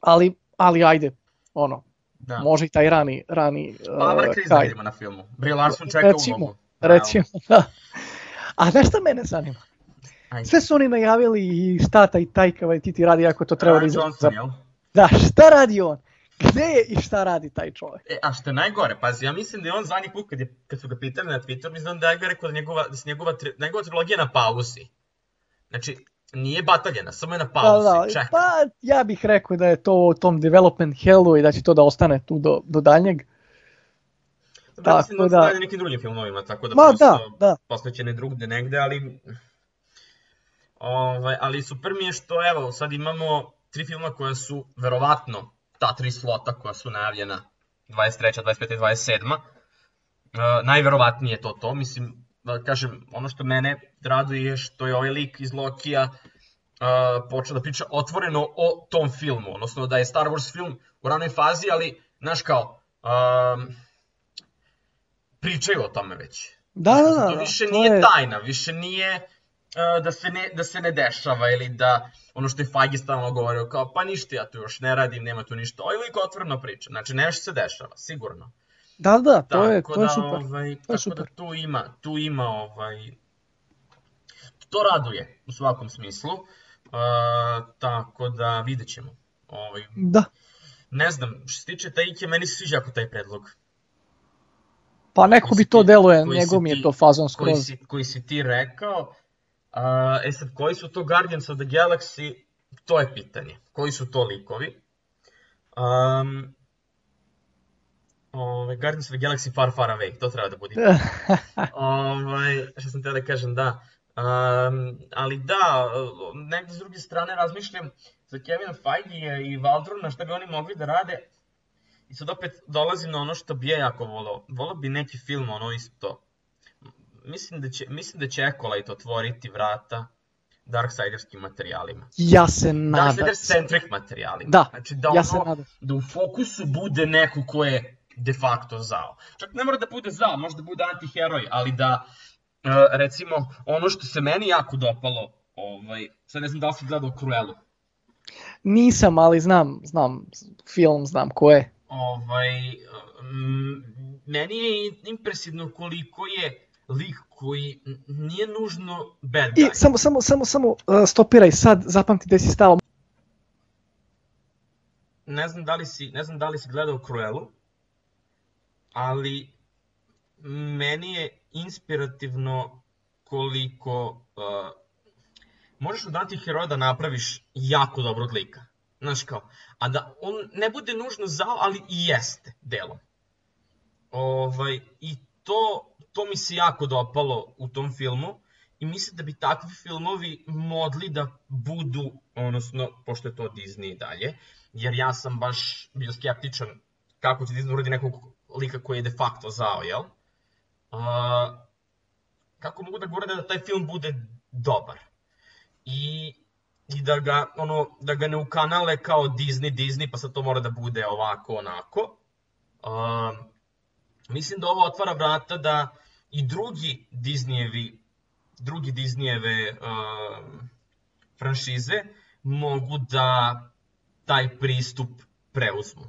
ali, ali ajde, ono, Da. može i taj rani, rani Pa uh, da kraj. vidimo na filmu. Brie Larson čeka Recimo, ulogu. Recimo, da. A znaš šta mene zanima? Ajde. Sve su oni najavili i šta taj Tajka Waititi radi ako to treba da. Johnson, jel? Da, šta radi on? Gde je i šta radi taj čovjek? E, a što je najgore, pazi, ja mislim da je on zadnji put kad, je, kad su ga pitali na Twitteru, mislim da je rekao da, njegova, da se njegova, tri, njegova trilogija na pauzi. Znači, nije bataljena, samo je na Pa, pauzi, da, čeka. pa ja bih rekao da je to u tom development hellu i da će to da ostane tu do, do daljnjeg. Da, mislim tako da, da- da. nekim drugim filmovima, tako da Ma prosto da, da. posvećene drugde negde, ali... Ovaj, ali super mi je što, evo, sad imamo tri filma koja su, verovatno, ta tri slota koja su najavljena 23. 25. i 27. Uh, najverovatnije je to to, mislim, da kažem, ono što mene raduje je što je ovaj lik iz Lokija uh, počeo da priča otvoreno o tom filmu, odnosno da je Star Wars film u ranoj fazi, ali, znaš kao, um, pričaju o tome već. Da, da, da. to da, više to nije je- tajna, više nije da, se ne, da se ne dešava ili da ono što je Feige stalno govorio kao pa ništa ja tu još ne radim, nema tu ništa. Ovaj lik otvoreno priča, znači nešto se dešava, sigurno. Da, da, to je, Tako to je da, super. Ovaj, je tako super. da tu ima, tu ima ovaj, to raduje u svakom smislu. Uh, tako da vidjet ćemo. Ovaj, Da. ne znam, što se tiče Taike, meni se sviđa jako taj predlog. Pa neko koji bi to ti- deluje, koji njegov mi je to fazon koji skroz. si, koji si ti rekao. A, e sad, koji su to Guardians of the Galaxy, to je pitanje. Koji su to likovi? Um, ove, Guardians of the Galaxy Far Far Away, to treba da bude. ovaj, što sam teo da kažem, da. Um, ali da, negde s druge strane razmišljam za Kevina Feige i Valdrona šta bi oni mogli da rade. I sad opet dolazim na ono što bi ja jako volao. Volao bi neki film, ono isto. Mislim da će, mislim da će Ecolite otvoriti vrata Darksiderskim materijalima. Ja se nadam. Darksider-centric materijalima. Da, znači da ja se ono, nadam. da u fokusu bude neko ko je de facto zao. Čak ne mora da bude zao, može da bude antiheroj, ali da, e, recimo, ono što se meni jako dopalo, ovaj, sad ne znam da li si gledao Cruelu, Nisam, ali znam, znam film, znam ko je. ovaj, m, meni je impresivno koliko je lik koji nije nužno bad I guy. samo, samo, samo, samo uh, stopiraj sad, zapamti gde si stao. ne znam da li si, ne znam da li si gledao Cruelu, ali meni je inspirativno koliko uh, možeš od antiheroja da napraviš jako dobrog lika. Znaš kao, a da on ne bude nužno zao, ali i jeste delom. Ovaj, I to, to mi se jako dopalo u tom filmu i mislim da bi takvi filmovi mogli da budu, odnosno, pošto je to Disney i dalje, jer ja sam baš bio skeptičan kako će Disney uradi nekog lika koji je de facto zao, jel? A, kako mogu da govore da taj film bude dobar? I, i da ga, ono, da ga ne ukanale kao Disney, Disney, pa sad to mora da bude ovako, onako. A, mislim da ovo otvara vrata da i drugi Disneyevi, drugi Disneyeve um, franšize mogu da taj pristup preuzmu.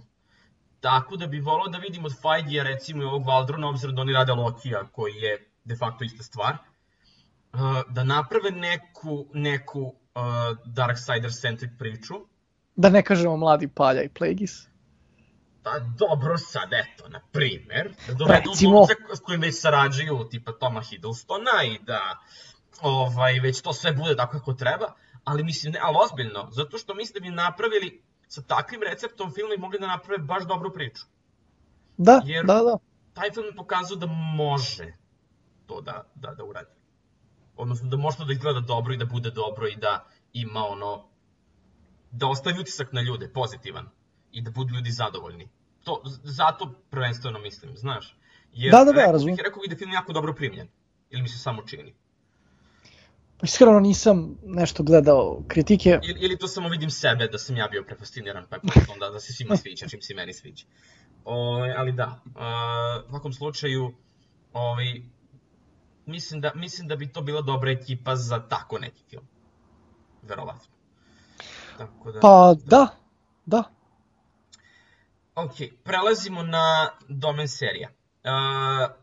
Tako da bi volao da vidim od Feige recimo i ovog Valdrona, obzirom da oni rade Lokija, koji je de facto ista stvar, uh, da naprave neku, neku uh, Darksider-centric priču, Da ne kažemo mladi palja i Plagueis. Pa dobro sad, eto, na primer, da dovedu Recimo. glumce s kojim već sarađuju, tipa Toma Hiddlestona i da ovaj, već to sve bude tako kako treba, ali mislim, ne, ali ozbiljno, zato što mislim da bi napravili sa takvim receptom film i mogli da naprave baš dobru priču. Da, Jer- da, da. Taj film pokazao da može to da, da, da uradi. Odnosno da može da izgleda dobro i da bude dobro i da ima ono, da ostavi utisak na ljude, pozitivan. I da budu ljudi zadovoljni. To, zato prvenstveno mislim, znaš. Jer Da, da, da, bih, rekao bih da je film jako dobro primljen. Ili mi se samo čini. Iskreno nisam nešto gledao kritike. Ili, ili to samo vidim sebe, da sam ja bio prefasciniran, pa onda da se svima sviđa, čim se meni sviđa. O, ali da, u svakom slučaju, ovaj, mislim, da, mislim da bi to bila dobra ekipa za tako neki film. Verovatno. Tako da, Pa da, da. Ok, prelazimo na domen serija. Uh,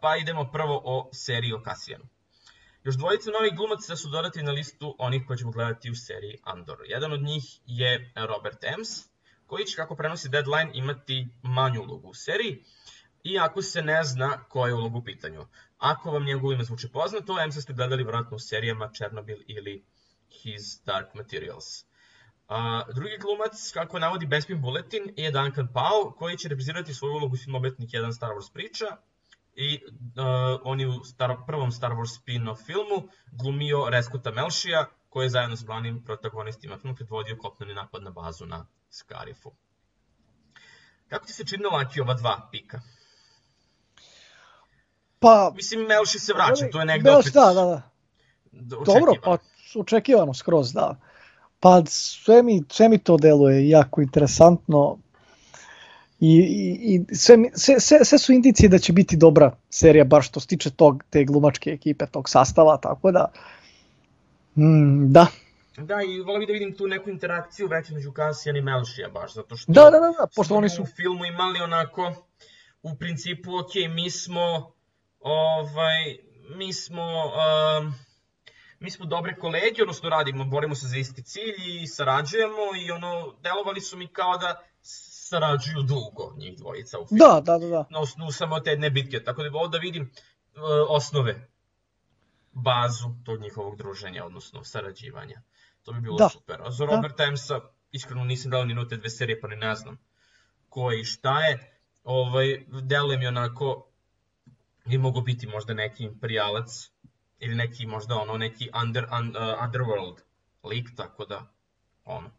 pa idemo prvo o seriji o Cassianu. Još dvojica novih glumaca su dodati na listu onih koje ćemo gledati u seriji Andor. Jedan od njih je Robert Ems, koji će, kako prenosi Deadline, imati manju ulogu u seriji, iako se ne zna koja je uloga u pitanju. Ako vam njegovo ime zvuči poznato, Emsa ste gledali vratno u serijama Chernobyl ili His Dark Materials. A, drugi glumac, kako navodi Bespin Bulletin, je Duncan Powell, koji će reprizirati svoju ulogu u filmometnik 1 Star Wars priča i uh, on je u star, prvom Star Wars spin-off filmu glumio Reskota Melšija, koji je zajedno s glavnim protagonistima filmu predvodio kopneni napad na bazu na Skarifu. Kako ti se čini laki ova dva pika? Pa, Mislim, Melši se vraća, to je negde Belš, opet da, da, da. Dobro, pa očekivano skroz, da. Pa sve mi, sve mi to deluje jako interesantno i, i, i sve, mi- sve, sve, sve su indicije da će biti dobra serija, baš što se tiče tog, te glumačke ekipe, tog sastava, tako da, mm, da, Da, i volio bih da vidim tu neku interakciju veću među Cassian i Melšija baš, zato što... da, da, da, da pošto oni su, u filmu imali onako, u principu, ok, mi smo, ovaj, mi smo, um, mi smo dobre kolege, odnosno radimo, borimo se za isti cilj i sarađujemo i ono, delovali su mi kao da sarađuju dugo, njih dvojica u filmu. Da, da, da, da. Na osnovu samo te jedne bitke, tako da bi da vidim uh, osnove, bazu tog njihovog druženja, odnosno sarađivanja. To bi bilo Da. super. A za Da. Robert Emsa, iskreno nisam gledao ni te dve serije, pa ne znam ko je i šta je. Ovaj, deluje mi onako, i mogu biti možda neki imperialac, ili neki možda ono, neki under, un, uh, underworld lik, tako da, ono,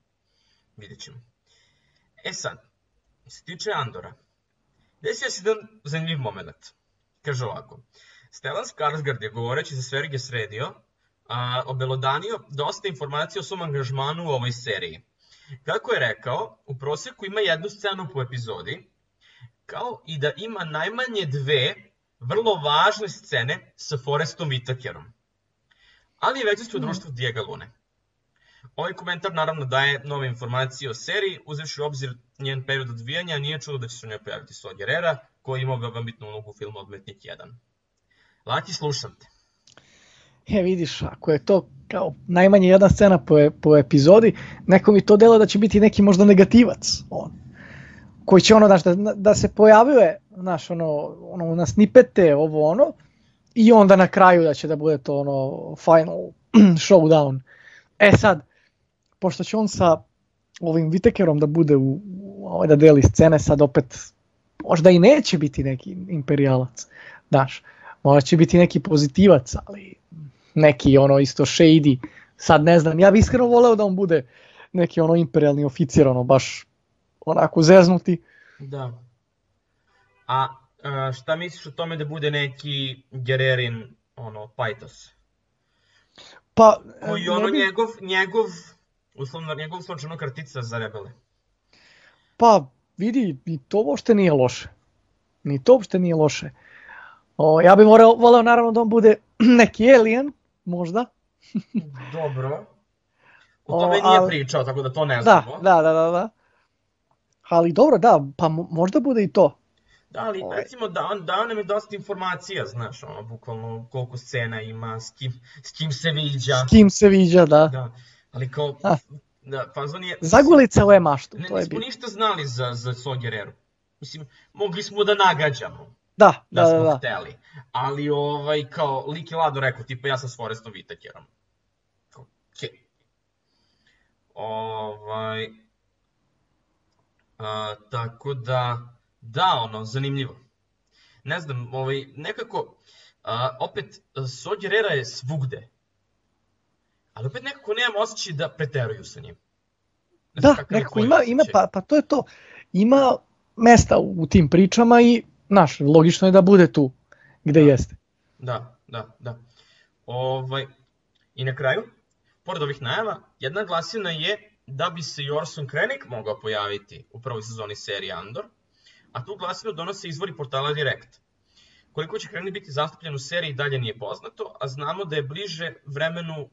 vidjet ćemo. E sad, se tiče Andora, desio se jedan zanimljiv moment. Kaže ovako, Stellan Skarsgård je govoreći za Sveriges Radio a, obelodanio dosta informacija o svom angažmanu u ovoj seriji. Kako je rekao, u prosjeku ima jednu scenu po epizodi, kao i da ima najmanje dve vrlo važne scene sa Forestom Whitakerom. Ali je većinski u društvu Diego Lune. Ovaj komentar naravno daje nove informacije o seriji, uzevši u obzir njen period odvijanja, nije čudo da će se u njoj pojaviti Saw Gerrera, koji je imao veoma bitnu ulogu u filmu Odmetnik 1. Laki, slušam te. E, vidiš, ako je to kao najmanje jedna scena po, e- po epizodi, neko mi to delo da će biti neki možda negativac, on, koji će ono, znaš, da, da se pojavljuje, znaš, ono, ono, na snipete, ovo ono, i onda na kraju da će da bude to ono final showdown. E sad, pošto će on sa ovim Vitekerom da bude u, ovaj da deli scene, sad opet možda i neće biti neki imperijalac, znaš, možda će biti neki pozitivac, ali neki ono isto shady, sad ne znam, ja bih iskreno voleo da on bude neki ono imperialni oficir, ono baš onako zeznuti. Da. A a, šta misliš o tome da bude neki Gererin, ono, Pajtos? Pa, Koji ono bi- njegov, njegov, uslovno, njegov slučajno kartica za rebele. Pa vidi, ni to uopšte nije loše. Ni to uopšte nije loše. O, ja bih morao, voleo naravno da on bude neki alien, možda. Dobro. O O, tome nije ali- pričao, tako da to ne Da, znamo. da, da, da, da. Ali dobro, da, pa mo- možda bude i to. Da, ali Ovaj. recimo da on, dao nam je dosta informacija, znaš, ono, bukvalno koliko scena ima, s kim, s kim se viđa. S kim se viđa, da. Da, ali kao, Ah. da, fazon je... Zagulica u E-maštu, Ne, to je nismo ništa znali za, za Saw Gerreru. Mislim, mogli smo da nagađamo, Da, da, da, da, smo da. hteli. Ali, ovaj, kao, lik je Lado rekao, tipa, ja sam s Forestom Whitakerom. Okej. Ovaj, a, tako da, da, ono, zanimljivo. Ne znam, ovaj, nekako, a, opet, Saw Gerrera je svugde. Ali opet nekako nemam osjećaj da preteruju sa njim. Ne Da, nekako ima, ima osjećaj. pa, pa to je to. Ima mesta u, u tim pričama i, znaš, logično je da bude tu gde Da. jeste. Da, da, da. Ovaj, I na kraju, pored ovih najava, jedna glasina je da bi se i Orson Krennic mogao pojaviti u prvoj sezoni serije Andor, a tu glasinu donose izvori portala Direct. Koliko će Krennic biti zastupljen u seriji dalje nije poznato, a znamo da je bliže vremenu uh,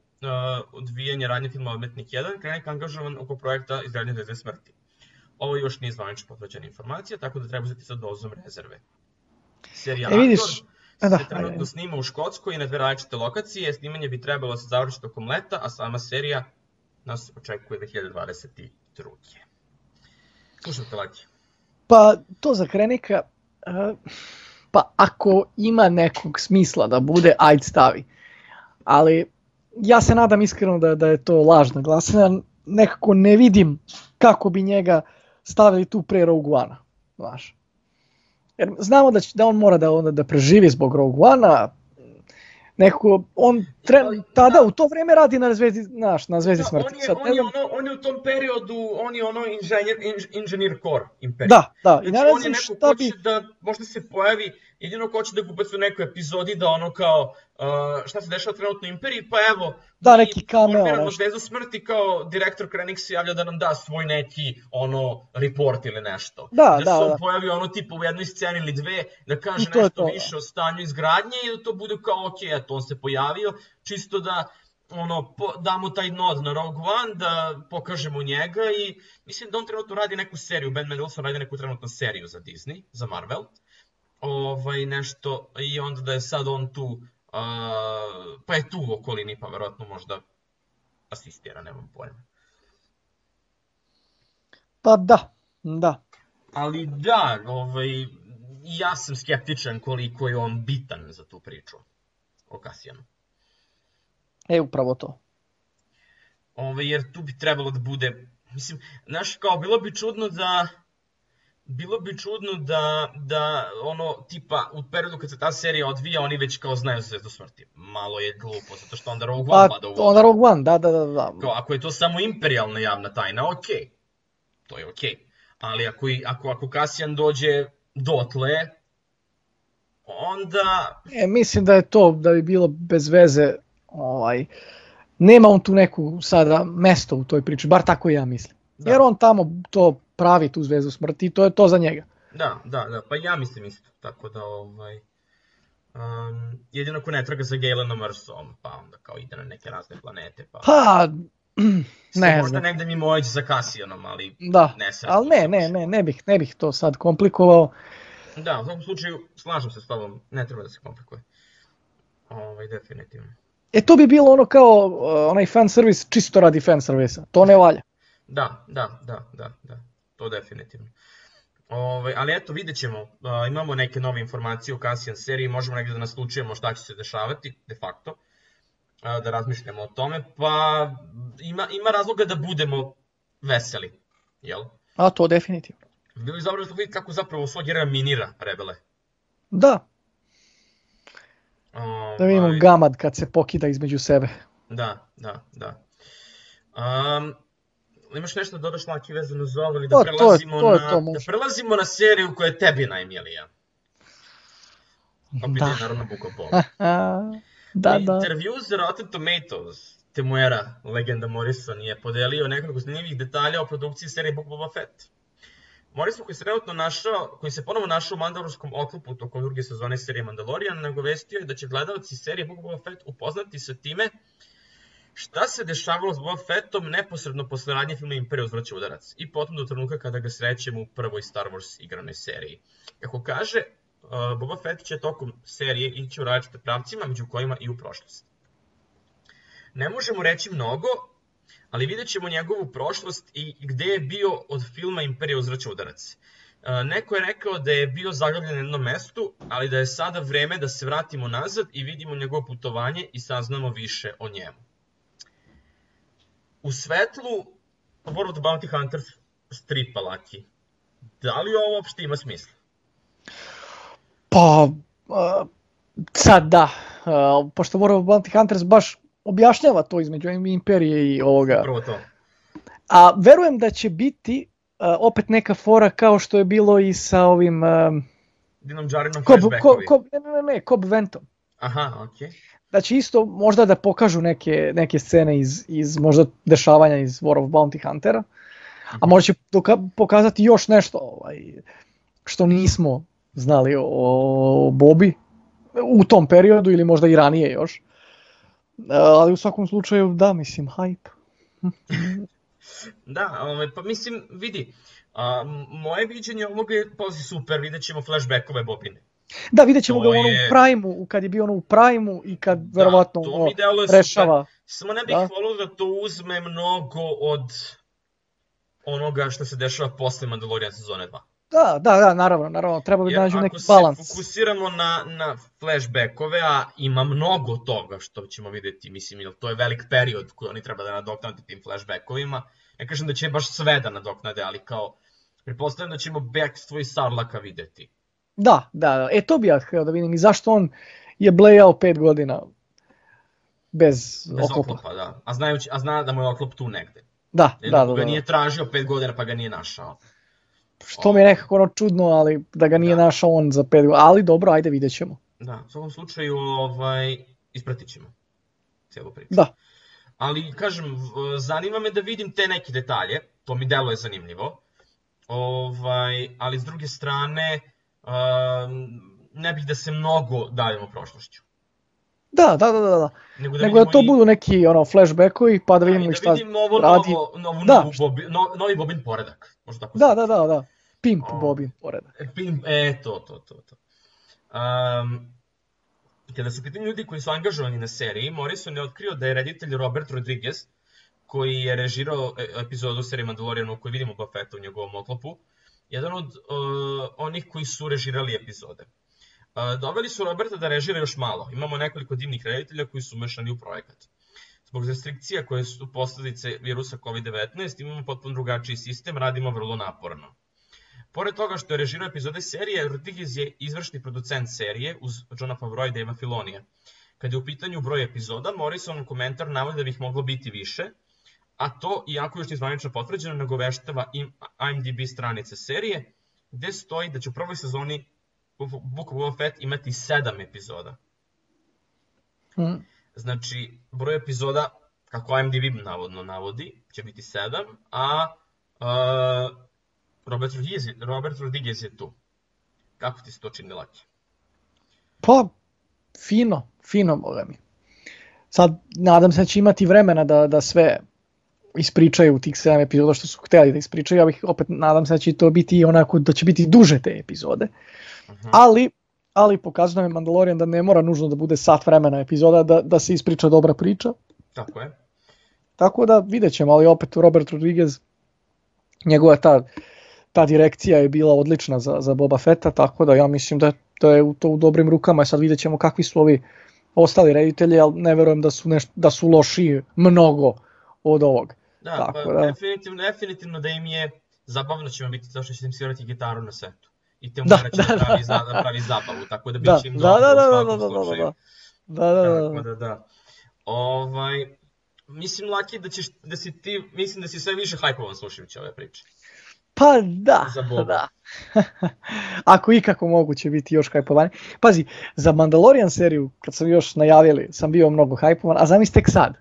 odvijanja radnje filma Odmetnik 1, Krennic angažovan oko projekta izgradnje Zvezde smrti. Ovo još nije zvanično potvrđena informacija, tako da treba uzeti sa dozom rezerve. Serija E, vidiš, Andor a da, se trenutno snima u Škotskoj i na dve različite lokacije. Snimanje bi trebalo se završi tokom leta, a sama serija nas očekuje 2022. Slušam te, Laki. Pa to za Krenika, e, pa ako ima nekog smisla da bude, ajde stavi. Ali ja se nadam iskreno da, da je to lažna glasina, nekako ne vidim kako bi njega stavili tu pre Rogue One-a. Jer znamo da, će, da on mora da, onda da preživi zbog Rogue One-a, nekako, on tre, tada da. u to vreme radi na zvezdi, znaš, na zvezdi Da, smrti. on, je, Sad, on, je ono, on je u tom periodu, on je ono inženjer, inž, inženjer core imperije. Da, da, i Znači, ne on je neko šta bi... da možda se pojavi, jedino ko će da ga ubaci u nekoj epizodi da ono kao uh, šta se dešava trenutno u Imperiji, pa evo, Da, neki nešto. Zvezdu smrti kao direktor Krennic se javlja da nam da svoj neki ono report ili nešto. Da, da, da, se on da. pojavi ono tipa u jednoj sceni ili dve, da kaže nešto to. više o stanju izgradnje i da to bude kao ok, eto on se pojavio, čisto da ono, po, damo taj nod na Rogue One, da pokažemo njega i mislim da on trenutno radi neku seriju, Ben Mendelsohn radi neku trenutno seriju za Disney, za Marvel, ovaj, nešto, i onda da je sad on tu, a, pa je tu u okolini, pa verovatno možda asistira, nemam pojma. Pa da, da. Ali da, ovaj, ja sam skeptičan koliko je on bitan za tu priču o Kasijanu. E, upravo to. Ove, jer tu bi trebalo da bude, mislim, znaš, kao, bilo bi čudno da, bilo bi čudno da, da ono, tipa, u periodu kad se ta serija odvija, oni već kao znaju Zvezdu smrti. Malo je glupo, zato što onda Rogue One Pa, pada u vodu. onda Rogue One, da, da, da, da. Kao, ako je to samo imperialna javna tajna, okej. Okay. To je okej. Okay. Ali ako, i- ako, ako Cassian dođe dotle, onda... E, mislim da je to, da bi bilo bez veze, ovaj, nema on tu neku sada mesto u toj priči, bar tako ja mislim. Da. Jer on tamo to pravi tu zvezdu smrti i to je to za njega. Da, da, da, pa ja mislim isto, tako da ovaj... Um, jedino ko ne traga za Galenom Mersom, pa onda kao ide na neke razne planete, pa... Pa, ne možda znam. negde mi moći za Cassianom, ali Da, ne ali ne, ne, ne, ne bih, ne bih to sad komplikovao. Da, u svakom slučaju, slažem se s tobom, ne treba da se komplikuje. Ovaj, definitivno. E to bi bilo ono kao uh, onaj fan servis čisto radi fan servisa. To ne valja. Da, da, da, da, da, to definitivno. Ove, ali eto, vidjet ćemo, a, imamo neke nove informacije o Cassian seriji, možemo negde da naslučujemo šta će se dešavati, de facto, a, da razmišljamo o tome, pa ima, ima razloga da budemo veseli, jel? A to definitivno. Bilo je dobro vidjeti kako zapravo svog heroja minira rebele. Da, da vidimo Ovaj, gamad kad se pokida između sebe. Da, da, da. Um, imaš nešto da dodaš Laki vezano za ovo ili da Pa, to je- prelazimo to je na to, da prelazimo na seriju koja je tebi najmilija. Opet Da. je naravno. A, da, da. Intervju za Rotten Tomatoes Temuera, legenda Morrison, je podelio nekoliko zanimljivih detalja o produkciji serije Book Boba Fett. Morrison koji se trenutno našao, koji se ponovo našao u mandalorskom oklopu tokom druge sezone serije Mandalorian, nagovestio je da će gledalci serije Book Boba Fett upoznati sa time šta se dešavalo s Boba Fettom neposredno posle radnje filma Imperija uzvraća udarac i potom do trenutka kada ga srećemo u prvoj Star Wars igranoj seriji. Kako kaže, uh, Boba Fett će tokom serije ići u različite pravcima, među kojima i u prošlost. Ne možemo reći mnogo, ali vidjet ćemo njegovu prošlost i gde je bio od filma Imperija uzvraća udarac. Uh, Neko je rekao da je bio zaglavljen na jednom mestu, ali da je sada vreme da se vratimo nazad i vidimo njegovo putovanje i saznamo više o njemu. U svetlu World of Bounty Hunters stripa Laki, da li ovo uopšte ima smisla? Pa, uh, sad da, uh, pošto World of Bounty Hunters baš objašnjava to između Imperije i ovoga. Prvo to. A verujem da će biti uh, opet neka fora kao što je bilo i sa ovim um, Dinom flashbackovi. Cobb, ne, ne, ne, Cobb Ventom. Aha, okej. Da će isto možda da pokažu neke, neke scene iz, iz možda dešavanja iz War of Bounty Huntera, a možda će doka pokazati još nešto ovaj, što nismo znali o, o Bobi u tom periodu ili možda i ranije još. E, Ali u svakom slučaju da, mislim, hype. Da, ovaj, pa mislim, vidi, a, moje viđenje ovoga je pazi super, vidjet ćemo flashbackove Bobine. Da, vidjet ćemo To ga je- u Prime-u, kad je bio ono u Prime-u i kad Da, verovatno to ono, mi super. rešava. Samo ne bih Da. volio da to uzme mnogo od onoga što se dešava posle Mandalorian sezone 2. Da, da, da, naravno, naravno, treba bi da nađu ako neki se balans. fokusiramo na, na flashbackove, a ima mnogo toga što ćemo videti, mislim, jer to je velik period koji oni treba da nadoknade tim flashbackovima. Ne kažem da će baš sve da nadoknade, ali kao, pretpostavljam da ćemo backstvo i Sarlaka videti. Da, da, da, e to bi ja htio da vidim i zašto on je blejao pet godina bez, Bez oklopa. oklopa, da. A, znajući, a zna da mu je oklop tu negde. Da, Jer da, da, ga da, nije tražio pet godina pa ga nije našao. Što mi je nekako ono čudno, ali da ga nije Da. našao on za pet godina, ali dobro, ajde vidjet ćemo. Da, u svakom slučaju ovaj, ispratit ćemo cijelu priču. Da, Ali, kažem, zanima me da vidim te neke detalje, to mi deluje zanimljivo. Ovaj, ali s druge strane, ne bih da se mnogo davimo prošlošću. da, da, da, da, da. Nego da, Nego da to i- budu neki ono flashbackovi pa da da, i vidimo i da šta vidim ovo radi. novo, novu, Da. novu bobi, no, novi Bobin poredak. Možda tako Da, da, da, da. Pimp O. Bobin poredak. E, Pim, e, to, to, to, to. Um, kada su pitanju ljudi koji su angažovani na seriji, Morrison je otkrio da je reditelj Robert Rodriguez, koji je režirao e, epizodu serije Mandalorian u kojoj vidimo Boba Fetta u njegovom oklopu, jedan od uh, onih koji su režirali epizode. Uh, doveli su Roberta da režira još malo. Imamo nekoliko divnih reditelja koji su umešani u projekat. Zbog restrikcija koje su posledice virusa COVID-19 imamo potpuno drugačiji sistem, radimo vrlo naporno. Pored toga što je režirao epizode serije, Rodriguez je izvršni producent serije uz Johna Favreau i Dave Filonija. Kad je u pitanju broj epizoda, Morrison komentar navodi da bih moglo biti više, a to, iako još nije zvanično potvrđeno, nagoveštava im IMDb stranice serije, gde stoji da će u prvoj sezoni Book of Boba Fett imati sedam epizoda. Mm. Znači, broj epizoda, kako IMDb navodno navodi, će biti sedam, a uh, Robert, Rodriguez, Robert Rodriguez je tu. Kako ti se to čini, Laki? Pa, fino, fino, boga mi. Sad, nadam se da će imati vremena da, da sve ispričaju u tih 7 epizoda što su hteli da ispričaju, ja bih opet nadam se da će to biti onako, da će biti duže te epizode, uh -huh. ali, ali pokazuje mi Mandalorian da ne mora nužno da bude sat vremena epizoda, da, da se ispriča dobra priča. Tako je. Tako da vidjet ćemo, ali opet Robert Rodriguez, njegova ta, ta direkcija je bila odlična za, za Boba Fetta, tako da ja mislim da, da je to u dobrim rukama, sad vidjet ćemo kakvi su ovi ostali reditelji, ali ne verujem da su, neš, da su lošiji mnogo od ovog. Da, Tako, pa, da. Definitivno, definitivno da im je zabavno ćemo biti to što će im svirati gitaru na setu. I te da, će da, da, pravi, da. da pravi zabavu, tako da bit će im da, dobro da, da, u svakom da, da, da, slučaju. Da, da, da. Tako da, da. Ovaj, mislim, Laki, da, ćeš, da si ti, mislim da si sve više hajpovan slušajući ove priče. Pa da, da. Ako ikako moguće biti još hajpovani. Pazi, za Mandalorian seriju, kad sam još najavili, sam bio mnogo hajpovan, a zamisli tek sad.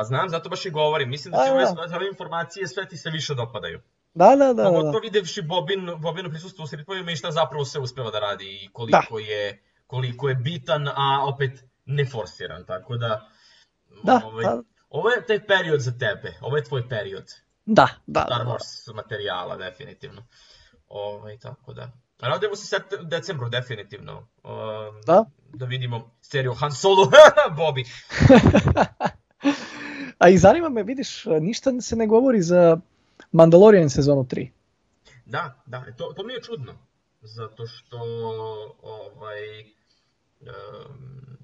Pa znam, zato baš i govorim. Mislim da će ove, da. ove informacije sve ti se više dopadaju. Da, da, da. Pogotovo da, da. videvši Bobin, Bobinu prisustvo u sritmovima i šta zapravo sve uspeva da radi i koliko, da. je, koliko je bitan, a opet neforsiran. Tako da, da, ovaj, da. ovo je taj period za tebe. Ovo je tvoj period. Da, da. Star da, Wars da. materijala, definitivno. Ovaj, tako da. Radimo se sept, decembru, definitivno. Um, da? Da vidimo seriju Han Solo, Bobby. A i zanima me, vidiš, ništa se ne govori za Mandalorian sezonu 3. Da, da, to, to mi je čudno. Zato što ovaj um,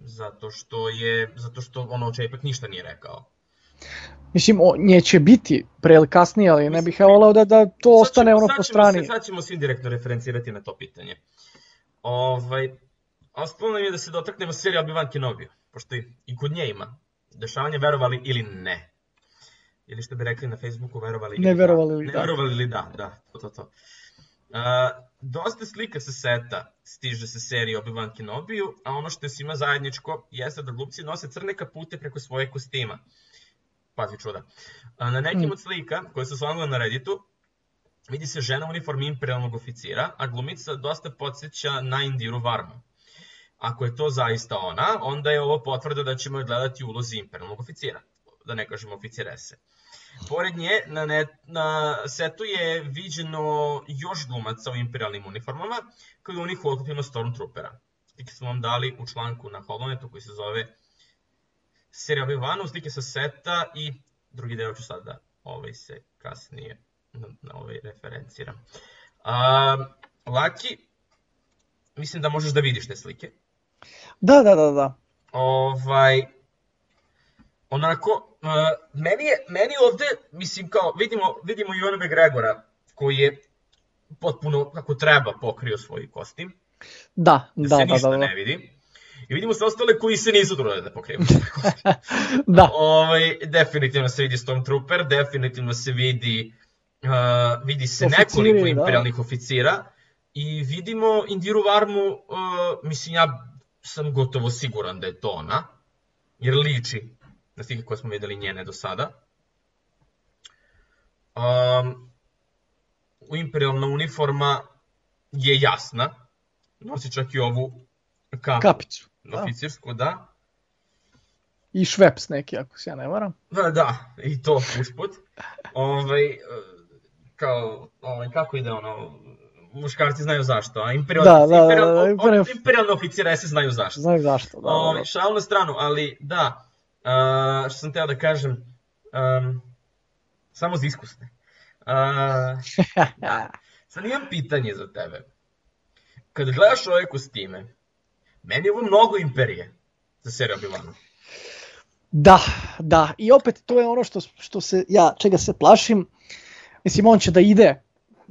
zato što je zato što ono ipak ništa nije rekao. Mislim, o, nje će biti pre ili kasnije, ali ne bih ja volao da, da to sad ostane ćemo, ono po strani. Se, sad ćemo se indirektno referencirati na to pitanje. Ovaj, ostalo nam je da se dotaknemo serije Obi-Wan Kenobi, pošto i kod nje ima dešavanje verovali ili ne. Ili što bi rekli na Facebooku, verovali ili ne verovali ili da. Ne verovali ili da, da, to, to, to. Uh, dosta slika sa seta stiže se serije Obi-Wan Kenobiju, a ono što je svima zajedničko jeste da glupci nose crne kapute preko svoje kostima. Pazi čuda. Uh, na nekim mm. od slika koje su slanule na Redditu, vidi se žena u uniformi imperialnog oficira, a glumica dosta podsjeća na Indiru Varmu. Ako je to zaista ona, onda je ovo potvrda da ćemo je gledati u ulozi imperialnog oficira, da ne kažemo oficirese. Pored nje, na, net, na setu je viđeno još glumaca u imperialnim uniformama, kao i onih u oklopima Stormtroopera. Slike smo vam dali u članku na Holonetu koji se zove serija Obi-Wanu, slike sa seta i drugi deo ću sad da ovaj se kasnije na, na ovaj referenciram. Um, Laki, mislim da možeš da vidiš te slike. Da, da, da, da. Ovaj, onako, uh, meni, je, meni ovde, mislim, kao, vidimo, vidimo i onoga Gregora, koji je potpuno, kako treba, pokrio svoj kostim. Da, da, da. Se da, da, da. ne vidi. I vidimo sve ostale koji se nisu trudili da pokriju. da. Ovaj, definitivno se vidi Stormtrooper, definitivno se vidi, uh, vidi se Oficiri, nekoliko da. imperialnih da. oficira i vidimo Indiru Varmu, uh, mislim ja sam gotovo siguran da je to ona, jer liči na slike koje smo videli njene do sada. Um, u imperialna uniforma je jasna, nosi čak i ovu kapu, kapicu. Da. Oficirsku, da. I šveps neki, ako se ja ne varam. Da, da, i to usput. ovaj, kao, ovaj, kako ide ono, muškarci znaju zašto, a imperial, da, da, imperial, da, da, imperial, imperialne oficire se znaju zašto. Znaju zašto, da. Da, da. Šal na stranu, ali da, uh, što sam teo da kažem, um, samo za iskusne. Uh, Sad imam pitanje za tebe. Kad gledaš ove kostime, meni je ovo mnogo imperije za seriju Obi-Wana. Da, da, i opet to je ono što, što se, ja, čega se plašim, mislim on će da ide,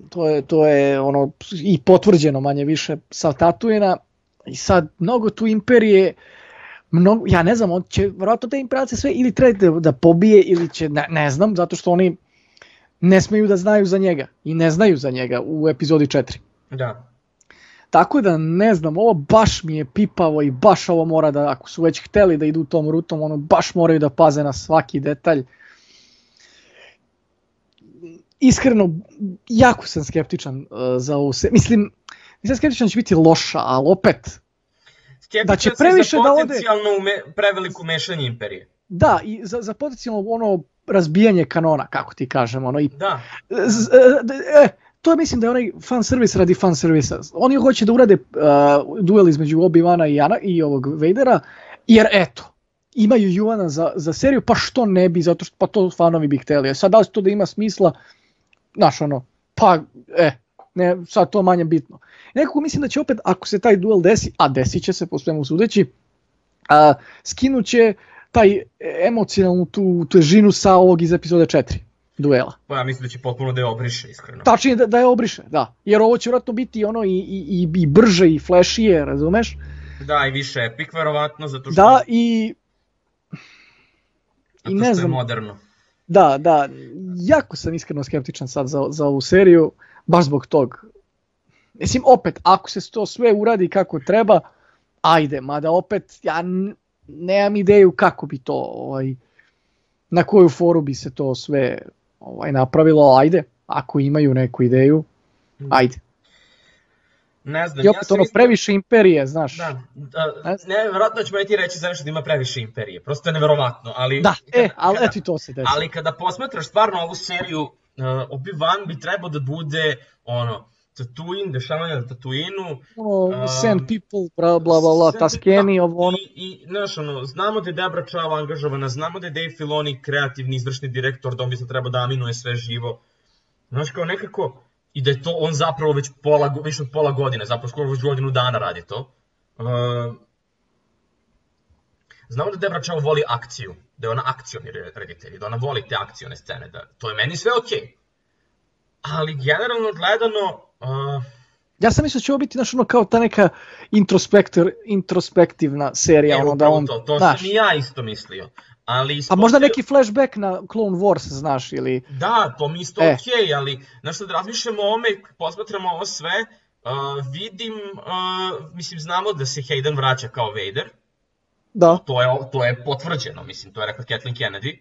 to je, to je ono i potvrđeno manje više sa Tatuina i sad mnogo tu imperije, mnogo, ja ne znam, on će vjerojatno te imperacije sve ili treba da, da pobije ili će, ne, ne znam, zato što oni ne smeju da znaju za njega i ne znaju za njega u epizodi 4. Da. Tako da ne znam, ovo baš mi je pipavo i baš ovo mora da, ako su već hteli da idu tom rutom, ono baš moraju da paze na svaki detalj. Iskreno, jako sam skeptičan uh, za ovo se, mislim, nisam skeptičan da će biti loša, ali opet, Skeptičan Da će previše da ode- potencijalno ume, preveliku mešanje imperije. da, i za, za potencijalno ono razbijanje kanona, kako ti kažem, ono i Da. Z- e, to je mislim da je onaj fan servis radi fan servisa. Oni hoće da urade uh, duel između Obi-Wana i, Ana, i ovog Vadera, jer eto, imaju Juvana za, za seriju, pa što ne bi, zato što pa to fanovi bi hteli. A sad da li to da ima smisla, znaš ono, pa e, ne, sad to manje bitno. Nekako mislim da će opet, ako se taj duel desi, a desit će se po svemu sudeći, a, skinuće taj emocionalnu tu težinu sa ovog iz epizode 4 duela. Pa ja mislim da će potpuno da je obriše, iskreno. Tačnije da, da je obriše, da. Jer ovo će vjerojatno biti ono i, i, i, i brže i flashije, razumeš? Da, i više epik, verovatno, zato što, Da, i... zato I što ne je znam, moderno. Da, da, jako sam iskreno skeptičan sad za, za ovu seriju, baš zbog tog. Mislim, opet, ako se to sve uradi kako treba, ajde, mada opet, ja nemam ideju kako bi to, ovaj, na koju foru bi se to sve ovaj, napravilo, ajde, ako imaju neku ideju, ajde. Ne znam, I opet sam ono, isto- previše imperije, znaš. Da, da, ne, verovatno će meni ti reći zašto da ima previše imperije, prosto je neverovatno, ali... Da, e, kada- ali kada- eto i to se desi. Ali kada posmatraš stvarno ovu seriju, uh, Obi-Wan bi trebao da bude, ono, Tatooine, dešavanja na Tatooineu, ono, um, sand people, bla bla bla, bla Taskeni, da, ovo ono. I, i znaš, ono, znamo da je Debra Chow angažovana, znamo da je Dave Filoni kreativni izvršni direktor, da on bi se trebao da aminuje sve živo. Znaš, kao nekako, i da je to on zapravo već pola, više od pola godine, zapravo skoro već godinu dana radi to. Uh, znamo da Debra Chow voli akciju, da je ona akcioni re- reditelj, da ona voli te akcione scene, da to je meni sve okej. Okay. Ali generalno gledano, uh, Ja sam mislio da će ovo biti znaš, ono kao ta neka introspektor, introspektivna serija, E, ono da on, to, to znaš, sam i ja isto mislio. Ali pa možda ispostavio- neki flashback na Clone Wars, znaš, ili, Da, to mi isto E. okej, ali znaš sad razmišljamo o ome, posmatramo ovo sve, uh, vidim, uh, mislim znamo da se Hayden vraća kao Vader, da, to je, to je potvrđeno, mislim, to je rekla Kathleen Kennedy,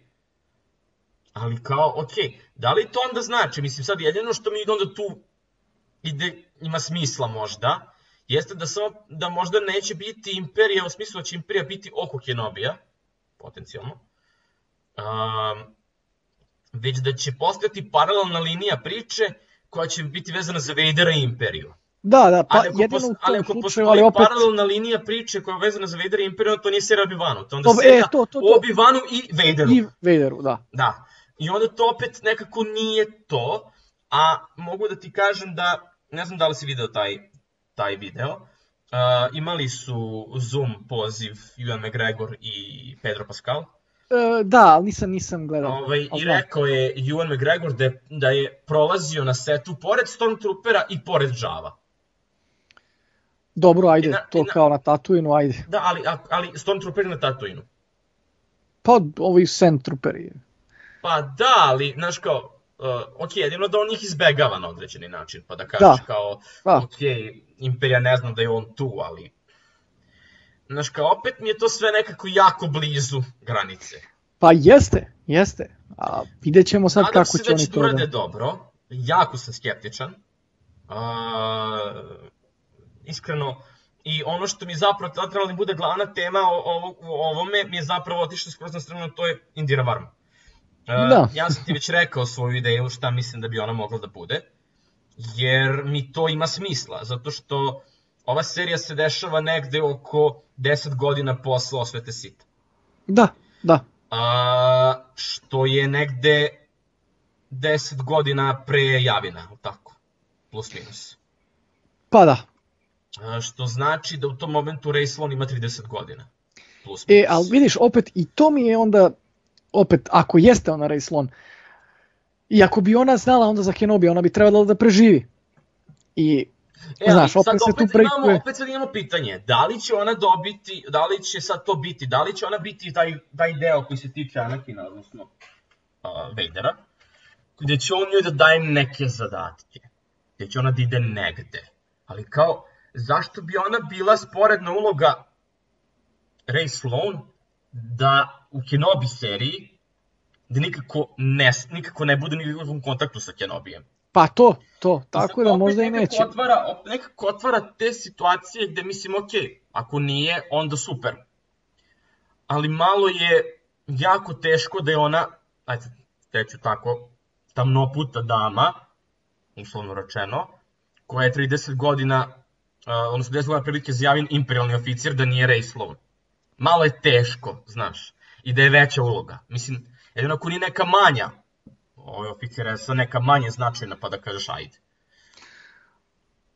ali kao, okej, da li to onda znači, mislim sad jedino što mi onda tu ide, ima smisla možda, jeste da samo, da možda neće biti Imperija, u smislu da će Imperija biti oko Kenobija, potencijalno, um, već da će postati paralelna linija priče koja će biti vezana za Vadera i Imperiju. da, da, pa ali jedino pos, u ali tom ako slučaju, ali opet, paralelna linija priče koja je vezana za Vadera i Imperiju, to nije serija Obi-Wanu, to onda e, serija to, to, to. o Obi-Wanu i Vaderu. i Vaderu, da. Da. I onda to opet nekako nije to, a mogu da ti kažem da, ne znam da li si video taj, taj video, uh, imali su Zoom poziv Ewan McGregor i Pedro Pascal, E, da, ali nisam, nisam gledao. ovaj, i rekao je Ewan McGregor da je, da je prolazio na setu pored Stormtroopera i pored Java. Dobro, ajde, I na- to na- kao na Tatooinu, ajde. Da, ali, ali Stormtrooper na Tatooinu. Pa ovi Sand Trooperi. Pa da, ali, znaš kao, uh, ok, jedino da on njih izbegava na određeni način, pa da kažeš Da. kao, Da. ok, Imperija ne znam da je on tu, ali... Znaš kao, opet mi je to sve nekako jako blizu granice. Pa jeste, jeste. A vidjet ćemo sad Nadam kako se će da oni će to urade da... dobro, jako sam skeptičan. Uh, iskreno, i ono što mi zapravo trebalo da bude glavna tema o, o, o ovome mi je zapravo otišlo skroz na stranu, to je Indira Varma. Uh, Da. Ja sam ti već rekao svoju ideju šta mislim da bi ona mogla da bude, jer mi to ima smisla, zato što ova serija se dešava negde oko 10 godina posle osvete Sita. Da, da. A, što je negde 10 godina pre Javina, tako? plus minus. Pa da. E, Što znači da u tom momentu Ray Sloan ima 30 godina. Plus E, minus. ali vidiš, opet, i to mi je onda, opet, ako jeste ona Ray Sloan, i ako bi ona znala onda za Kenobi, ona bi trebala da preživi. I, E, znaš, opet sad se tu imamo, breakuje. opet sad imamo pitanje, da li će ona dobiti, da li će sad to biti, da li će ona biti taj, taj deo koji se tiče Anakina, odnosno uh, Vadera, gde će on njoj da daje neke zadatke, gde će ona da ide negde. Ali kao, zašto bi ona bila sporedna uloga Ray Sloan da u Kenobi seriji da nikako ne, nikako ne bude nikakvom kontaktu sa Kenobijem. pa to, to, tako da možda i neće. Otvara, nekako otvara te situacije gde mislim, ok, ako nije, onda super. Ali malo je jako teško da je ona, ajde, reću tako, tamnoputa dama, uslovno rečeno, koja je 30 godina, uh, odnosno 10 godina prilike zjavin imperialni oficir da nije Ray Sloan. Malo je teško, znaš, i da je veća uloga. Mislim, jedino ako nije neka manja, ovaj oficir je sa neka manje značajna, pa da kažeš ajde.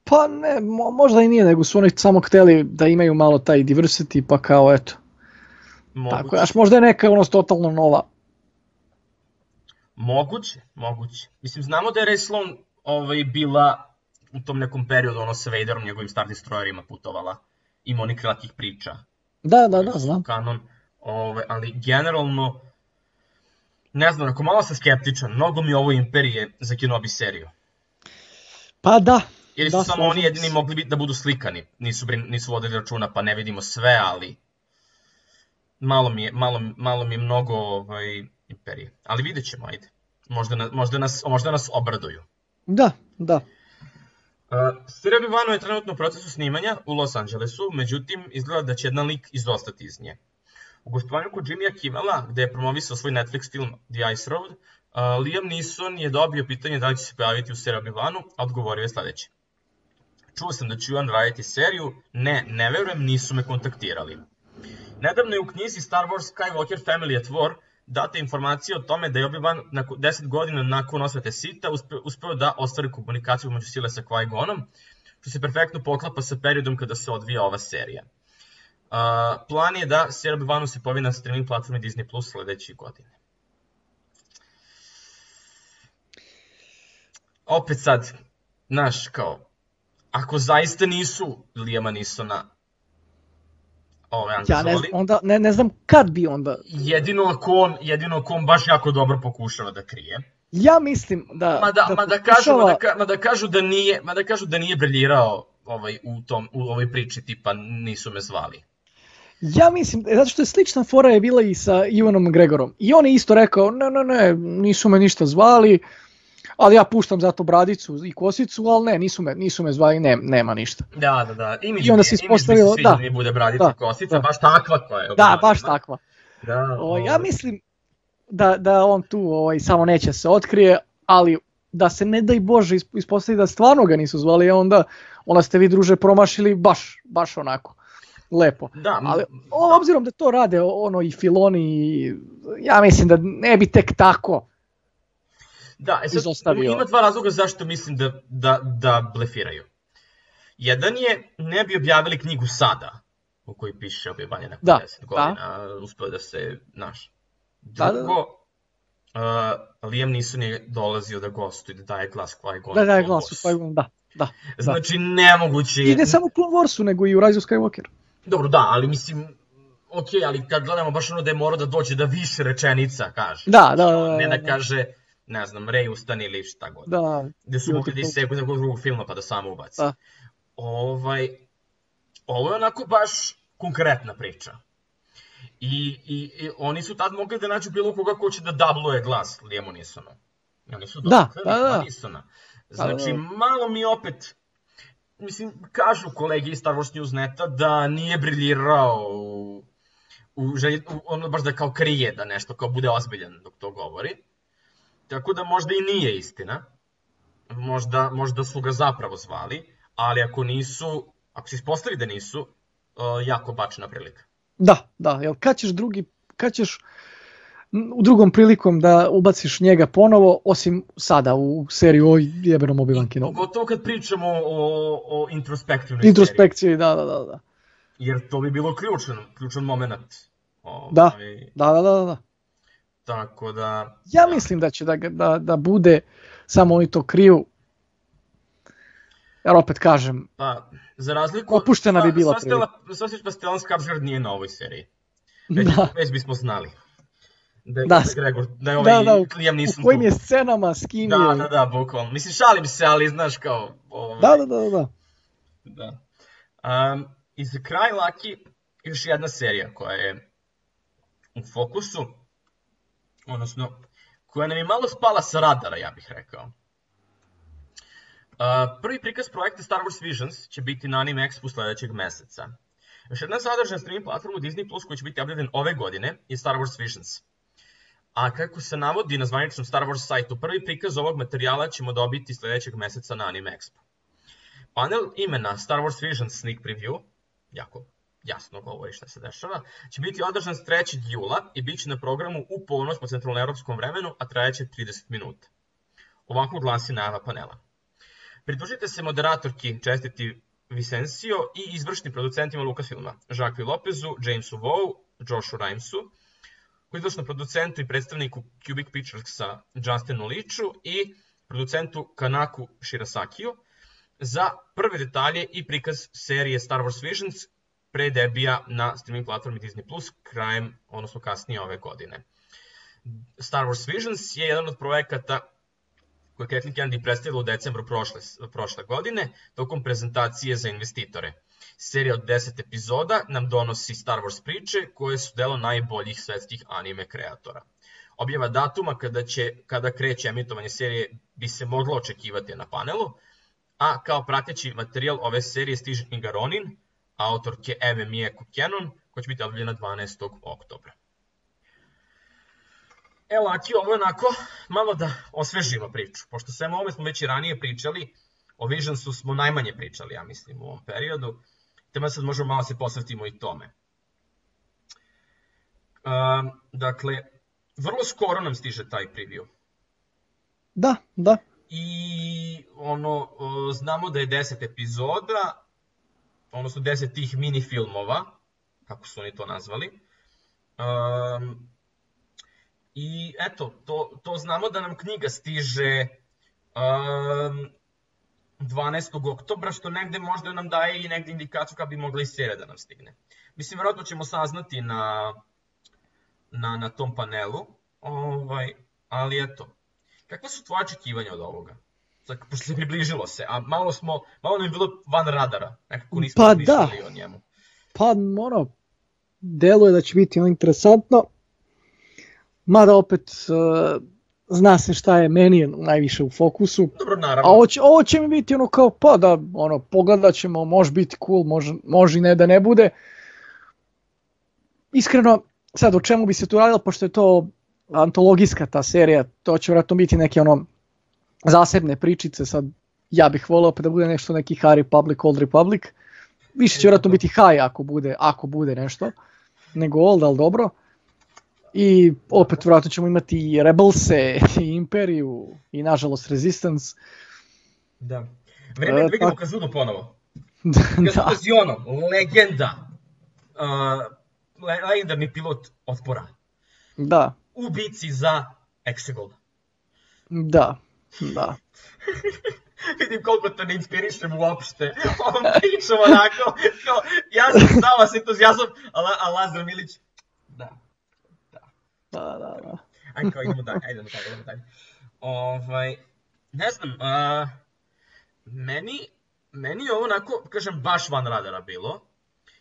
Pa ne, mo, možda i nije, nego su oni samo hteli da imaju malo taj diversity, pa kao eto. Moguće, Tako, znaš, možda je neka ono totalno nova. moguće, moguće. Mislim, znamo da je Ray Sloan ovaj, bila u tom nekom periodu ono sa Vaderom, njegovim Star Destroyerima putovala. Ima onih kratkih priča. Da, da, da, znam. Kanon. Ovaj, ali generalno, ne znam, ako malo sam skeptičan, mnogo mi ovo Imperije za Kenobi seriju. Pa da. Ili su Da, samo oni jedini mogli biti da budu slikani. Nisu, nisu vodili računa, pa ne vidimo sve, ali malo mi je, malo, malo mi je mnogo ovaj, Imperije. Ali vidjet ćemo, ajde. Možda, na, možda, nas, možda nas obraduju. Da, da. Uh, Serija Obi-Wanu je trenutno u procesu snimanja u Los Angelesu, međutim izgleda da će jedan lik izostati iz nje. U gostovanju kod Jimmya Kimmela, gde je promovisao svoj Netflix film The Ice Road, uh, Liam Neeson je dobio pitanje da li će se pojaviti u seriji Obi-Wanu, a odgovorio je sledeće. Čuo sam da će Ivan raditi seriju, ne, ne verujem, nisu me kontaktirali. Nedavno je u knjizi Star Wars Skywalker Family at War data informacija o tome da je Obi-Wan nakon 10 godina nakon osvete Sita uspeo, uspeo da ostvari komunikaciju među Sile sa Qui-Gonom, što se perfektno poklapa sa periodom kada se odvija ova serija. Plan je da serija Obi-Wanu se pojavi na streaming platformi Disney Plus sledeće godine. Opet sad, znaš, kao, ako zaista nisu Lijama Nisona ove Ja ne, onda, ne, ne znam kad bi onda. jedino ako on, jedino ako on baš jako dobro pokušava da krije. Ja mislim da... Ma da, ma da kažu, ma pokušava- da, ma da kažu da nije, ma da kažu da nije briljirao ovaj u tom u ovoj priči tipa nisu me zvali. Ja mislim, zato što je slična fora je bila i sa Ivanom Gregorom. I on je isto rekao, ne, ne, ne, nisu me ništa zvali, ali ja puštam zato bradicu i kosicu, ali ne, nisu me, nisu me zvali, ne, nema ništa. Da, da, da. Imidž I onda se ispostavilo- sviđa da. mi bude bradica Da, i kosica, da. baš takva koja je. Da, baš ima. takva. Da, O, ja ovaj. mislim da, da on tu ovaj, samo neće se otkrije, ali da se ne daj Bože isp- ispostavi da stvarno ga nisu zvali, onda, onda ste vi druže promašili baš, baš onako lepo. Da, Ali o, obzirom da to rade ono i Filoni, ja mislim da ne bi tek tako. Da, e sad, izostavio. ima dva razloga zašto mislim da, da, da blefiraju. Jedan je, ne bi objavili knjigu sada, u kojoj piše objavanje nakon Da, 10 godina, uspeo da se, znaš. Da, da, da. Drugo, uh, Liam Neeson je dolazio da gostuje, da daje glas Qui-Gon. Da, da, u glas Clone Wars. Qui-Gon, da, da. Znači, nemoguće je... I ne samo u Clone Warsu, nego i u Rise of Skywalker. Dobro, da, ali mislim, ok, ali kad gledamo baš ono da je morao da dođe da više rečenica kaže. Da, da, da, da, Ne da da. kaže, ne znam, Ray ustani ili šta god. Da, Gde su Ili mogli da tipa- iseku nekog drugog filma pa da samo ubaci. Da. Ovaj, ovo je onako baš konkretna priča. I, i, I oni su tad mogli da nađu bilo koga ko će da dubluje glas Liamu Nisonu. Oni su Da, dobili da, da. Nisona. da, Znači, da. malo mi opet, mislim, kažu kolege iz Star Wars Newsneta da nije briljirao u, u želji, u, ono baš da kao krije da nešto kao bude ozbiljan dok to govori. Tako da možda i nije istina. Možda, možda su ga zapravo zvali, ali ako nisu, ako se ispostavi da nisu, uh, jako bačena prilika. Da, da, jel kad ćeš drugi, kad ćeš u drugom prilikom da ubaciš njega ponovo, osim sada u seriju o jebenom Obi-Wan Kenobi. Pogotovo kad pričamo o, o introspektivnoj seriji. Introspekciji, da, da, da, da. Jer to bi bilo ključan, ključan moment. Ovaj, Da. Da, da, da, da. Tako da... Ja da. mislim da će da, da, da bude, samo oni to kriju. Jer opet kažem, Pa, za razliku... Opuštena bi sva- bila sva Stella- Sva sreća Stellan Skarsgård nije na ovoj seriji. Već, da, već bismo znali. Da, je- Da. da, Gregor, da je ovaj da, da, u, Liam u Neeson kojim tu. je scenama, s kim Da, je. da, da, bukvalno. Mislim, šalim se, ali znaš kao... Ovaj, da, da, da, da. Da. Um, I za kraj, Laki, još jedna serija koja je u fokusu, odnosno, koja nam je malo spala sa radara, ja bih rekao. Uh, prvi prikaz projekta Star Wars Visions će biti na Anime Expo sledećeg meseca. Još jedna sadržana streaming platformu Disney Plus koji će biti objavljen ove godine je Star Wars Visions. A kako se navodi na zvaničnom Star Wars sajtu, prvi prikaz ovog materijala ćemo dobiti sledećeg meseca na Anime Expo. Panel imena Star Wars Visions Sneak Preview, jako jasno govori šta se dešava, će biti održan 3. jula i bit će na programu u ponoć po centralnoevropskom vremenu, a trajaće 30 minuta. Ovako glasi najava panela. Pridružite se moderatorki Čestiti Vicencio i izvršnim producentima Lucasfilma, Jacques Lopezu, Jamesu Vou, Joshu Rimesu, izvršnom producentu i predstavniku Cubic Picturesa Justinu Liču i producentu Kanaku Shirasakiju, za prve detalje i prikaz serije Star Wars Visions pre debija na streaming platformi Disney Plus krajem, odnosno kasnije ove godine. Star Wars Visions je jedan od projekata koje Kathleen Kennedy predstavila u decembru prošle, prošle godine tokom prezentacije za investitore. Serija od 10 epizoda nam donosi Star Wars priče koje su delo najboljih svetskih anime kreatora. Objava datuma kada, će, kada kreće emitovanje serije bi se moglo očekivati na panelu, a kao prateći materijal ove serije stiže knjiga Ronin, autorke Eve Mijeko Kenon, koja će biti objavljena 12. oktobra. E, Laki, ovo je onako malo da osvežimo priču, pošto sve ovome smo već i ranije pričali, o Visionsu smo najmanje pričali, ja mislim, u ovom periodu, tema sad možemo malo se posvetimo i tome. Um, dakle, vrlo skoro nam stiže taj preview. Da, da. I ono, znamo da je 10 epizoda, odnosno 10 tih mini filmova, kako su oni to nazvali. Um, I eto, to, to znamo da nam knjiga stiže um, 12. oktobra, što negde možda nam daje i negde indikaciju kako bi mogla i serija da nam stigne. Mislim, verovatno ćemo saznati na, na, na tom panelu, ovaj, ali eto, kakva su tvoje očekivanja od ovoga? Sad, pošto se približilo se, a malo smo, malo nam je bilo van radara, nekako nismo Pa da. o njemu. Pa, ono, deluje da će biti ono interesantno. Mada opet, uh, zna se šta je meni najviše u fokusu. Dobro, A naravno. ovo će, ovo će mi biti ono kao, pa da, ono, pogledat ćemo, može biti cool, može, može i ne da ne bude. Iskreno, sad o čemu bi se tu radilo, pošto je to antologijska ta serija, to će vjerojatno biti neke ono zasebne pričice, sad ja bih voleo pa da bude nešto neki High Republic, Old Republic, više će vjerojatno biti High ako bude, ako bude nešto, nego Old, ali dobro. I opet vjerojatno ćemo imati i Rebelse, i Imperiju, i nažalost Resistance. Da. Vreme E, da vidimo Kazudu ponovo. da, Kazudu ono, legenda. Uh, le, legendarni pilot otpora. da, U bici za Exegol. da, da. Vidim koliko te ne inspirišem uopšte. Ovom pričom onako. Kao, ja sam stava s entuzijazom, a, La- a Lazar Milić. Da, da, da. Ajde, kao idemo dalje, ajde, dalje, idemo dalje. Ovaj, ne znam, uh, meni, meni je ovo onako, kažem, baš van radara bilo.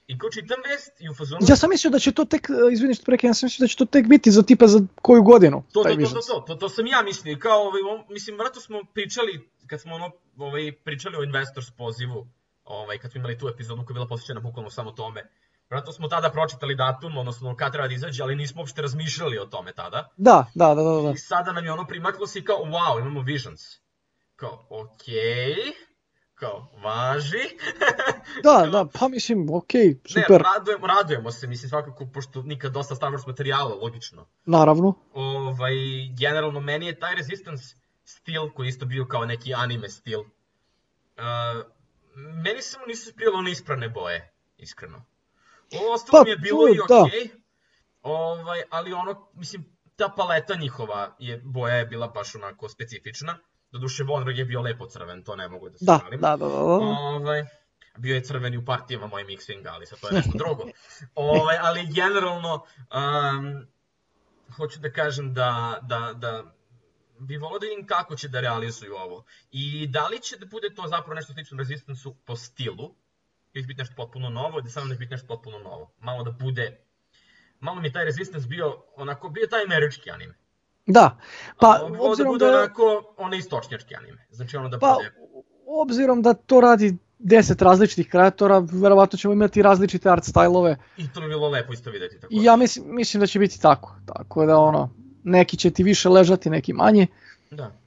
I ko čitam vest i u fazonu... Ja sam mislio da će to tek, e, izvini što prekinem, ja sam mislio da će to tek biti za tipa za koju godinu. To, to, to, to, to, to, to sam ja mislio, kao, ovaj, mislim, vratno smo pričali, kad smo ono, ovaj, pričali o Investors pozivu, ovaj, kad smo imali tu epizodu koja je bila posvećena bukvalno samo tome, vratno smo tada pročitali datum, odnosno kad treba da izađe, ali nismo uopšte razmišljali o tome tada. Da, da, da, da, da. I sada nam je ono primaklo se i kao, wow, imamo Visions. Kao, okej, kao, važi. Da, da, pa mislim, okej, Ne, super, radujemo, radujemo se, mislim, svakako, pošto nikad dosta Star Wars materijala, logično. naravno. Ovaj, generalno, meni je taj Resistance stil, koji isto bio kao neki anime stil, uh, meni samo nisu sprijelo one isprane boje, iskreno. Ovo ostalo Pa, mi je bilo i da. okej, ovaj, ali ono, mislim, ta paleta njihova je, boja je bila baš onako specifična. Doduše, Von Rog je bio lepo crven, to ne mogu da se Da, šalim. da, da, da. da. Ovaj, bio je crveni u partijama mojim X-Wing, ali sad to je nešto drugo. Ovaj, ali generalno, um, hoću da kažem da, da, da bi volao da vidim kako će da realizuju ovo. I da li će da bude to zapravo nešto slično Resistance-u po stilu, ili će biti nešto potpuno novo, da samo ne biti nešto potpuno novo. Malo da bude, malo mi je taj Resistance bio, onako, bio taj američki anime. Da, pa A obzirom da da, onako, onaj istočnjački anime. Znači ono da pa bude... obzirom da to radi 10 različitih kreatora, verovatno ćemo imati različite art stajlove. I to bi bilo lepo isto videti. Tako I ja mislim, mislim da će biti tako. Tako da ono, neki će ti više ležati, neki manje. Da.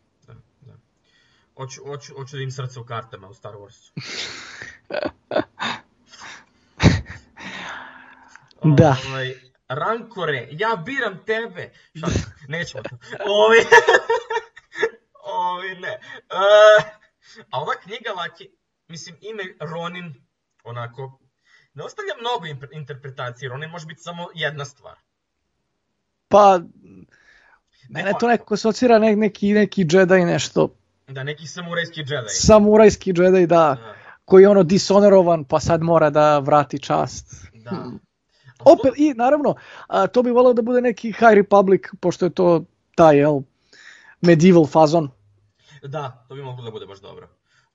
Hoću, hoću, hoću da im srce u kartama u Star Warsu. Da. Ovaj, Rankore, ja biram tebe. Šta, nećemo to. Ovi, ovi ne. Uh, a ova knjiga, Laki, mislim, ime Ronin, onako, ne ostavlja mnogo interpretacije. Ronin može biti samo jedna stvar. Pa, mene pa- to nekako asocira ne, neki, neki Jedi nešto. Da, neki samurajski Jedi. Samurajski Jedi, da, Da, koji je ono dishonorovan, pa sad mora da vrati čast. da. Hmm. A Opet, i naravno, a, to bi volao da bude neki High Republic, pošto je to taj, jel, medieval fazon. Da, to bi moglo da bude baš dobro.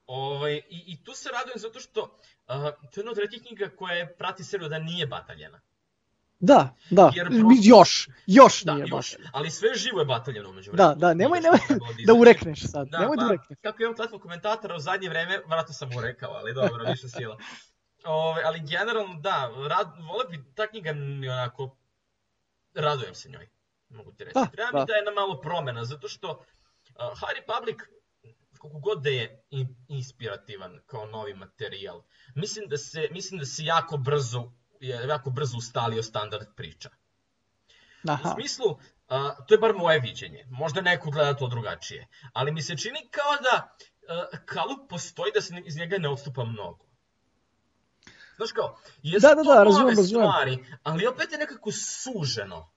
Ovaj, i, I tu se radujem zato što uh, to je jedna od retkih knjiga koja je prati seriju da nije bataljena. Da, da, Jer prosto- još, još Da, nije još. baš. Ali sve živo je bataljeno umeđu Da, da, nemoj, nemoj da urekneš sad, Da, nemoj da pa, urekneš. kako imam takvog komentatora u zadnje vreme, vratno sam urekao, ali dobro, više sila. Ove, ali generalno, da, rad, vole bi, ta knjiga onako, radujem se njoj, mogu ti reći. Da, Treba da. mi da je jedna malo promena, zato što uh, High Republic, koliko god da je in, inspirativan kao novi materijal, mislim da se, mislim da se jako brzo, je jako brzo ustalio standard priča. U Aha, smislu, a, to je bar moje viđenje, možda neko gleda to drugačije, ali mi se čini kao da a, kalup postoji da se iz njega ne odstupa mnogo. Znaš kao, jesu Da, da, to da, nove razumem, razumem. stvari, ali opet je nekako suženo.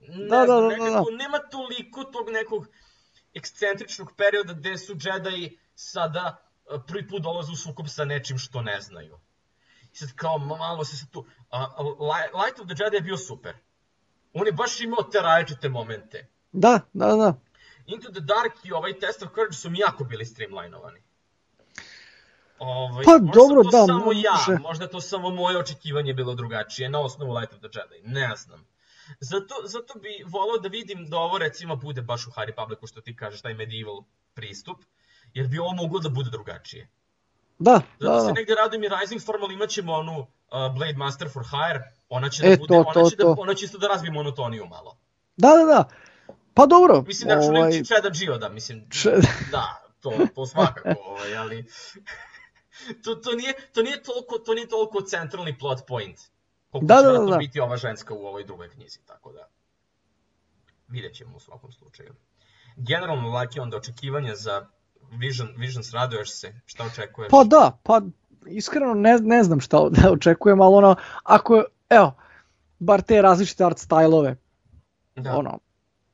Ne Da, da, znam, da, da, da. nekako nema toliko tog nekog ekscentričnog perioda gde su Jedi sada prvi put dolaze u sukob sa nečim što ne znaju. I sad kao malo se sad tu... A, a, Li- Light of the Jedi je bio super. On je baš imao te različite momente. da, da, da. Into the Dark i ovaj Test of Courage su mi jako bili streamlinovani. Ovaj, Pa, možda dobro, to da, samo može. ja, možda to samo moje očekivanje bilo drugačije na osnovu Light of the Jedi, ne znam. Zato, zato bi volao da vidim da ovo recimo bude baš u High Republicu što ti kažeš, taj medieval pristup, jer bi ovo moglo da bude drugačije. Da, Zato da, se da. negde radujem i Rising Storm, ali imat ćemo onu uh, Blade Master for Hire, ona će da E, bude, to, ona to, će da, to. ona će isto da razbije monotoniju malo. Da, da, da. Pa dobro. Mislim da računam ovaj. Cheda Geoda, mislim, Če- da, to, to svakako, ovaj, ali to, to, nije, to, nije toliko, to nije toliko centralni plot point. Koliko Da, će da, da, da. biti ova ženska u ovoj drugoj knjizi, tako da vidjet ćemo u svakom slučaju. Generalno, Laki, onda očekivanja za Vision, Visions, raduješ se, šta očekuješ? Pa da, pa iskreno ne, ne znam šta da očekujem, ali ono, ako, evo, bar te različite art stajlove, da, ono,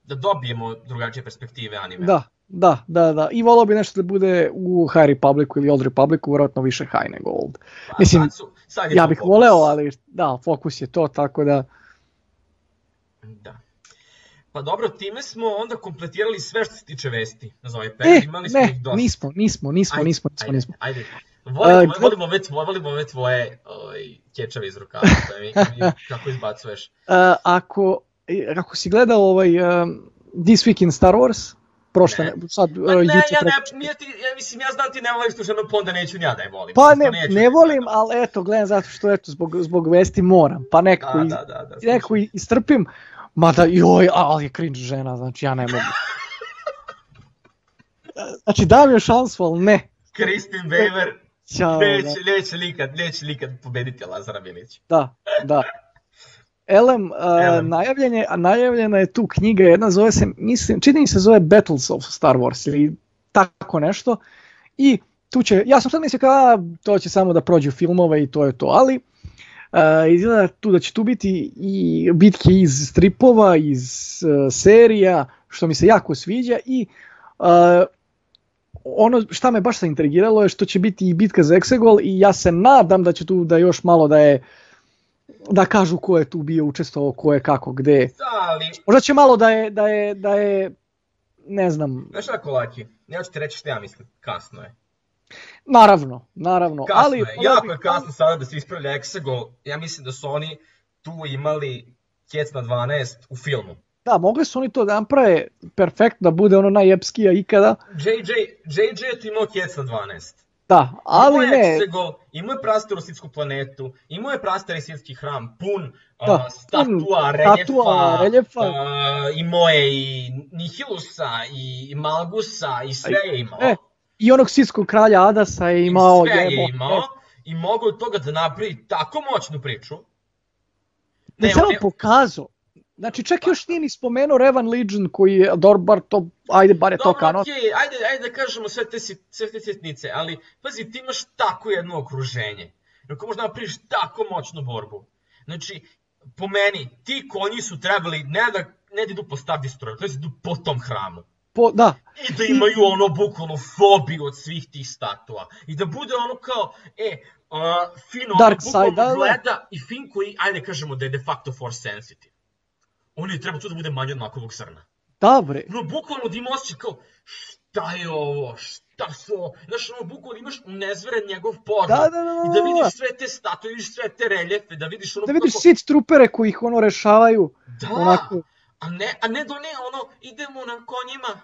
da dobijemo drugačije perspektive anime. da, da, da, da, i volao bi nešto da bude u High Republicu ili Old Republicu, vjerojatno više High nego Old. Pa, mislim, sad su, sad Ja bih fokus. voleo, ali da, fokus je to, tako da, Da. Pa dobro, time smo onda kompletirali sve što se tiče vesti ovaj period. e, Imali smo ne, ih dosta. nismo, nismo, nismo, Ajde, nismo, nismo, ajde, nismo. Ajde, Volimo, uh, volimo, ove, tvoje, volimo ove tvoje ovaj, kečave iz rukava, mi, mi, kako izbacuješ. Uh, ako, e, ako si gledao ovaj um, This Week in Star Wars, prošle, Ne. sad uh, Pa ne, juče ja, ne, nije ti, ja, mislim, ja znam ti ne voliš tu ženu, pa onda neću ni ja da je volim. Pa ne, neću ne da volim, gledam. ali eto, gledam zato što eto, zbog, zbog vesti moram, pa nekako, Da, da, da, da, nekako i- istrpim, mada joj, ali je cringe žena, znači ja ne mogu. Znači dam joj šansu, ali ne. Kristin Weaver, Ćao, Neće, neće nikad, neće nikad pobediti Lazara Milića. Da, da. Elem, a, Elem. najavljen je, najavljena je tu knjiga, jedna zove se, mislim, čini mi se zove Battles of Star Wars ili tako nešto. I tu će, ja sam sad mislio kao, to će samo da prođu filmove i to je to, ali a, izgleda tu da će tu biti i bitke iz stripova, iz a, serija, što mi se jako sviđa i a, ono šta me baš zaintrigiralo je što će biti i bitka za Exegol i ja se nadam da će tu da još malo da je da kažu ko je tu bio učestvovao, ko je kako, gde. Da, ali, Možda će malo da je, da je, da je ne znam, znaš kako Laki, ja ću ti reći što ja mislim, kasno je. Naravno, naravno, Kasno ali... je, jako je kasno sada da se ispravlja Exegol, ja mislim da su oni tu imali kjec na 12 u filmu. Da, mogli su oni to da naprave perfektno, da bude ono najepskija ikada, JJ, JJ je tu imao kjec na 12. da, ali imao je ne, Exegol, imao je prastarositsku planetu, imao je prastarositski hram pun Da, a, statua, pun reljefa, statua, reljefa. a, imao je i Nihilusa, i Malgusa, i sve je imao. e, i onog sitskog kralja Adasa je imao, I sve je jebo, imao i mogu od toga da napravi tako moćnu priču. Ne, on je- pokazao, Znači čak još nije ni spomenuo Revan Legion koji je, dobro, bar to, ajde, bar je to Dobro, kanon. okej, ajde, ajde da kažemo sve te, sve te sitnice, ali pazi, ti imaš tako jedno okruženje. Ako možda napraviš tako moćnu borbu. Znači, po meni, ti konji su trebali ne da, ne da idu po Star Destroyer, to je da idu po tom hramu. Po, da, I da imaju ono bukvalno fobiju od svih tih statua. I da bude ono kao, e, uh, Finn ono bukvalno side, da, da. gleda i Finn koji, ajde kažemo da je de facto force sensitive. On je treba tu da bude manje od makovog srna. dobre. No, bukvalno da ima osjećaj kao, šta je ovo, šta su ovo, znaš, ono, bukvalno imaš unezveren njegov pogled. Da, da, da, I da vidiš sve te statue, vidiš sve te reljefe, da vidiš ono... Da vidiš kako- sit trupere koji ih ono rešavaju. Da, onako. A ne, a ne do ne, ono, idemo na konjima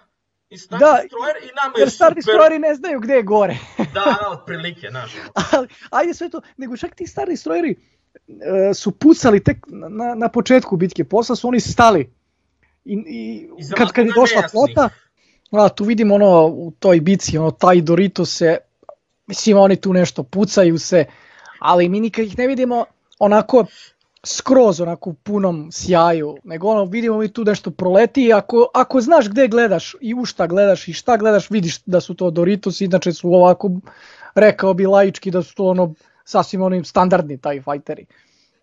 i Star Da, Destroyer i nama je Jer Star super. Destroyeri ne znaju gde je gore. Da, da, otprilike, znaš. Ali, ajde sve to, nego čak ti Star Destroyeri e, su pucali tek na, na početku bitke, posle su oni stali. I, i I kad, kad je došla nejasnih. flota, a, tu vidimo ono u toj bici, ono taj Dorito se, mislim oni tu nešto pucaju se, ali mi nikad ih ne vidimo onako skroz onako u punom sjaju, nego ono vidimo mi tu nešto proleti i ako, ako znaš gde gledaš i u šta gledaš i šta gledaš vidiš da su to Doritos, inače su ovako rekao bi laički da su to ono sasvim onim standardni taj fajteri.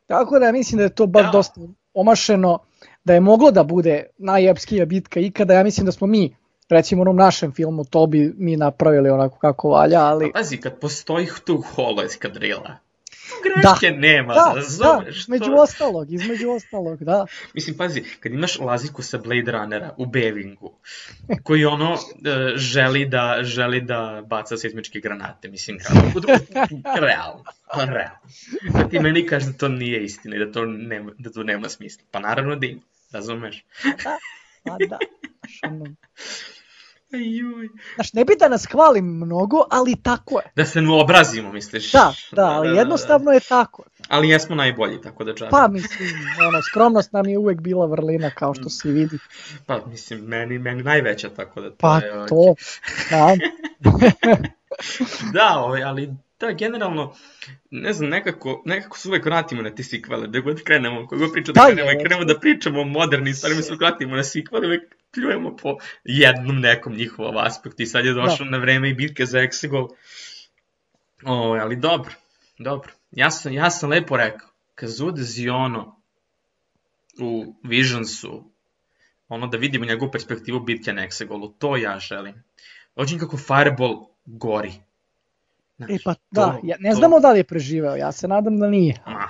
Tako da mislim da je to baš Da. dosta omašeno, da je moglo da bude najepskija bitka ikada, ja mislim da smo mi recimo u onom našem filmu to bi mi napravili onako kako valja, ali Pazi, kad postoji tu holo eskadrila, Da. greške nema, da, da, razumeš? između to? ostalog, između ostalog, da. Mislim, pazi, kad imaš laziku sa Blade Runnera u Bevingu, koji ono e, želi da želi da baca seizmičke granate, mislim, kao, realno, realno. Da ti meni kažeš da to nije istina i da to nema, da to nema smisla. Pa naravno da ima, razumeš? Pa da. Znaš, Znaš, ne bi da nas hvalim mnogo, ali tako je. Da se ne obrazimo, misliš? Da, da, ali jednostavno je tako. Ali jesmo najbolji, tako da čak. Pa mislim, ono, skromnost nam je uvek bila vrlina, kao što se vidi. Pa, mislim, meni, meni najveća, tako da to Pa je... ok. to, da, Da, ovaj, ali da, generalno, ne znam, nekako, nekako se uvek vratimo na te sikvale, gde god krenemo, koji god priča da Da, krenemo, je. krenemo da pričamo o modernim stvarima, se vratimo na sikvale, uvek pljujemo po jednom nekom njihovom aspektu i sad je došlo na vreme i bitke za Exegol. O, ali dobro, dobro. Ja sam, ja sam lepo rekao, Kazude Ziono u Visionsu, ono da vidimo njegovu perspektivu bitke na Exegolu, to ja želim. Hoćem kako Fireball gori. Znaš, E pa to- da, ja, ne to- znamo da li je preživeo, ja se nadam da nije. Ma,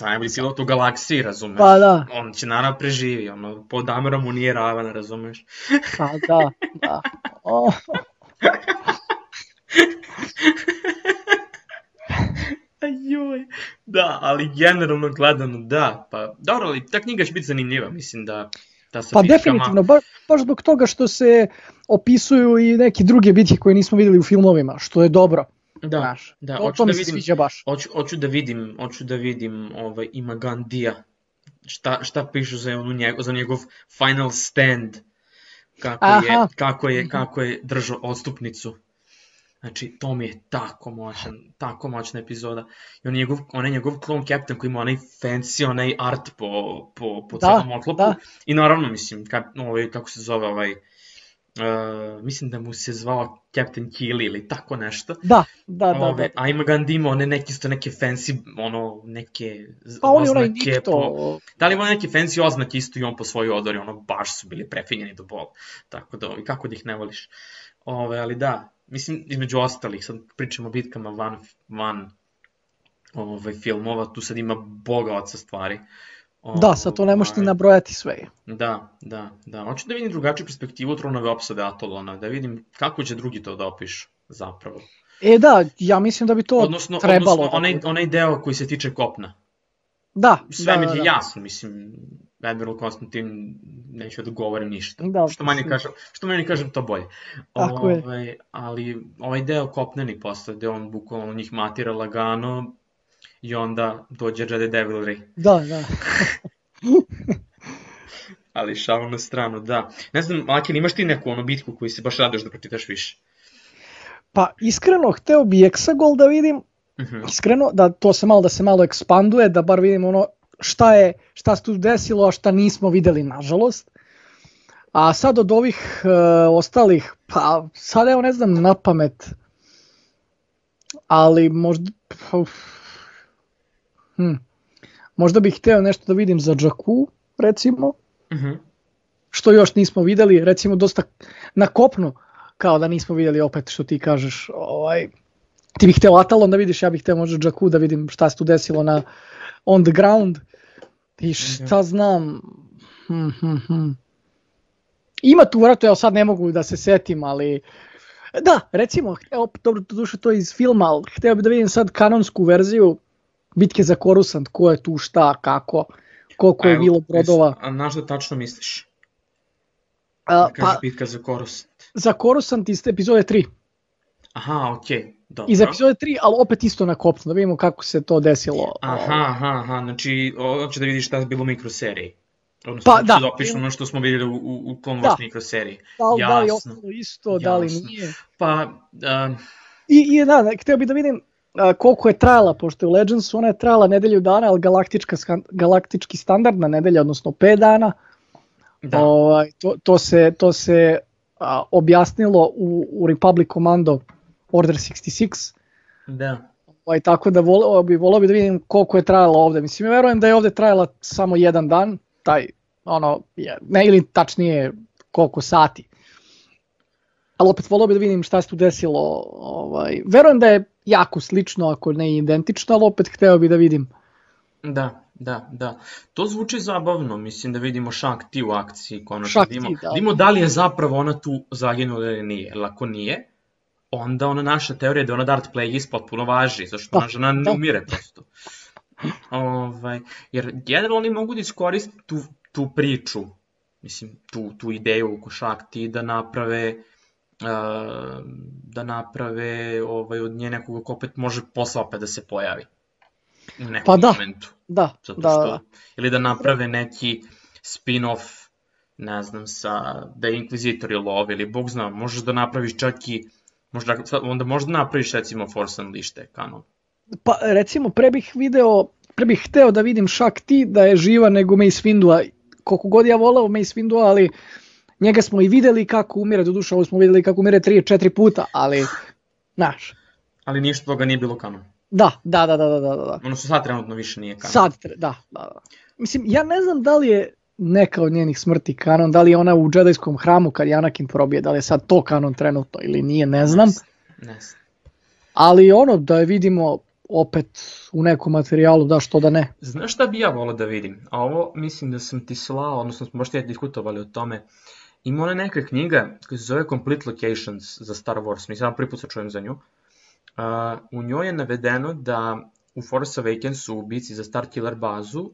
najbolji pilot u galaksiji, razumeš? Pa da, On će naravno preživi, ono, po Dameru mu nije ravan, razumeš? pa da, da. O, Ajoj. Da, ali generalno gledano da, pa dobro, ali ta knjiga će biti zanimljiva, mislim da, da sa pa bitkama- definitivno, baš, baš zbog toga što se opisuju i neke druge bitke koje nismo videli u filmovima, što je dobro. Da, Znaš, da, to, hoću to da mi se vidim, sviđa baš. hoću, hoću da vidim, hoću da vidim ovaj, ima Gandija, šta, šta pišu za, onu njegov, za njegov final stand, kako je, Aha. kako je, kako je držao odstupnicu. Znači, to mi je tako moćan, tako moćna epizoda. I on je njegov, on je njegov clone captain koji ima onaj fancy, onaj art po, po, po Da, celom oklopu. da. I naravno, mislim, ka, ovaj, kako se zove ovaj, uh, mislim da mu se zvao Captain Kili ili tako nešto. Da, da, da, Ove, da. A ima Gandhi ima one neke isto neke fancy, ono, neke Pa on onaj oznake Nikto, po- Da li ima neke fancy oznake isto i on po svojoj odori, ono, baš su bili prefinjeni do bola. Tako da, ovi, kako da ih ne voliš. Ove, ali da, mislim, između ostalih, sad pričamo o bitkama van, van ovaj, filmova, tu sad ima boga oca stvari. Da, sad to ne možeš ni Ovaj, nabrojati sve. Da, da, da. Hoću da vidim drugačiju perspektivu Tronove opsade Atolona, da vidim kako će drugi to da opišu, zapravo. E da, ja mislim da bi to odnosno, trebalo. odnosno da onaj, onaj deo koji se tiče kopna. Da, Sve da, mi da, je da. jasno, mislim, Admiral Konstantin, neću da govorim ništa. Da, što manje kažem, što manje kažem, to bolje. Tako je. ovaj, Ali ovaj deo kopneni posle, gde on bukvalno njih matira lagano i onda dođe Jedi Devilry. Da, da. Ali šalu na stranu, da. Ne znam, Akin, imaš ti neku ono bitku koju se baš raduješ da pročitaš više? Pa iskreno, hteo bi Exagol da vidim, Mhm. iskreno, da to se malo da se malo ekspanduje, da bar vidim ono šta je, šta se tu desilo, a šta nismo videli nažalost. A sad od ovih e, ostalih, pa sad evo ne znam na pamet, ali možda, uf, hm, možda bih hteo nešto da vidim za Jakku, recimo, Mhm. što još nismo videli, recimo dosta na kopnu, kao da nismo videli opet što ti kažeš, ovaj, ti bih hteo Atalon da vidiš, ja bih hteo možda Jakku da vidim šta se tu desilo na on the ground. I šta znam, hm, hm, hm. ima tu vratno, evo sad ne mogu da se setim, ali da, recimo, evo, dobro, to duše to je iz filma, ali hteo bih da vidim sad kanonsku verziju bitke za Korusant, ko je tu šta, kako, koliko je bilo brodova. A na što tačno misliš? A, Da pa, bitka za Korus. za Korusant iz epizode 3. Aha, okej, dobro. Iz epizode 3, ali opet isto na kopnu, da vidimo kako se to desilo. Aha, aha, aha, znači hoće da vidiš šta je bilo u mikroseriji. Odnosno, Pa, pa, da. da ono što smo videli u, u, Clone Da. Wars mikroseriji. Da li, da li je jasno. ostalo isto, da li Jasno. nije. Pa, um, I, i da, hteo bih da vidim koliko je trajala, pošto je u Legendsu ona je trajala nedelju dana, ali galaktička, galaktički standardna nedelja, odnosno 5 dana. da, Ovaj, to, to se, to se a, objasnilo u, u Republic Commando Order 66. da. Ovaj, tako da voleo bi, voleo bi da vidim koliko je trajala ovde. Mislim, ja verujem da je ovde trajala samo jedan dan, taj, ono, je, ne ili tačnije koliko sati. Ali opet voleo bi da vidim šta se tu desilo. Ovaj, verujem da je jako slično, ako ne identično, ali opet hteo bi da vidim. Da, da, da. To zvuči zabavno, mislim da vidimo Shang Ti u akciji, konačno Shang da vidimo, Ti, da. da vidimo da li je zapravo ona tu zaginula ili nije, jer ako nije, onda ona naša teorija da ona Darth Plagueis potpuno važi, zašto Da, ona žena ne umire prosto. Ovaj, jer generalno oni mogu da iskoriste tu, tu priču, mislim, tu, tu ideju oko Shang Ti da naprave da naprave ovaj, od nje nekoga ko opet može posle opet da se pojavi. U nekom Pa da. momentu. Da, Zato da, što, da. ili da naprave neki spin-off, ne znam, sa, da je Inquisitori love, ili bog zna, možeš da napraviš čak i, možda, onda možda napraviš recimo Force Unleashed je kanon. Pa recimo pre bih video, pre bih hteo da vidim Shak Ti da je živa nego Mace Windua. Koliko god ja volao Mace Windua, ali njega smo i videli kako umire, doduše ovo smo videli kako umire 3-4 puta, ali znaš, Ali ništa toga nije bilo kanon. da, da, da, da, da, da, da. Ono što sad trenutno više nije kanon. Sad, tre- da, da, da. Mislim, ja ne znam da li je neka od njenih smrti kanon, da li je ona u džedajskom hramu kad je Anakin probije, da li je sad to kanon trenutno ili nije, ne znam. Ne znam. Ali ono da je vidimo opet u nekom materijalu, da što da ne. Znaš šta bi ja volao da vidim? A ovo mislim da sam ti slao, odnosno smo baš ti diskutovali o tome. Ima ona neka knjiga koja se zove Complete Locations za Star Wars, mislim ja prvi put se čujem za nju. Uh, u njoj je navedeno da u Force Awakensu u bici za Starkiller bazu uh,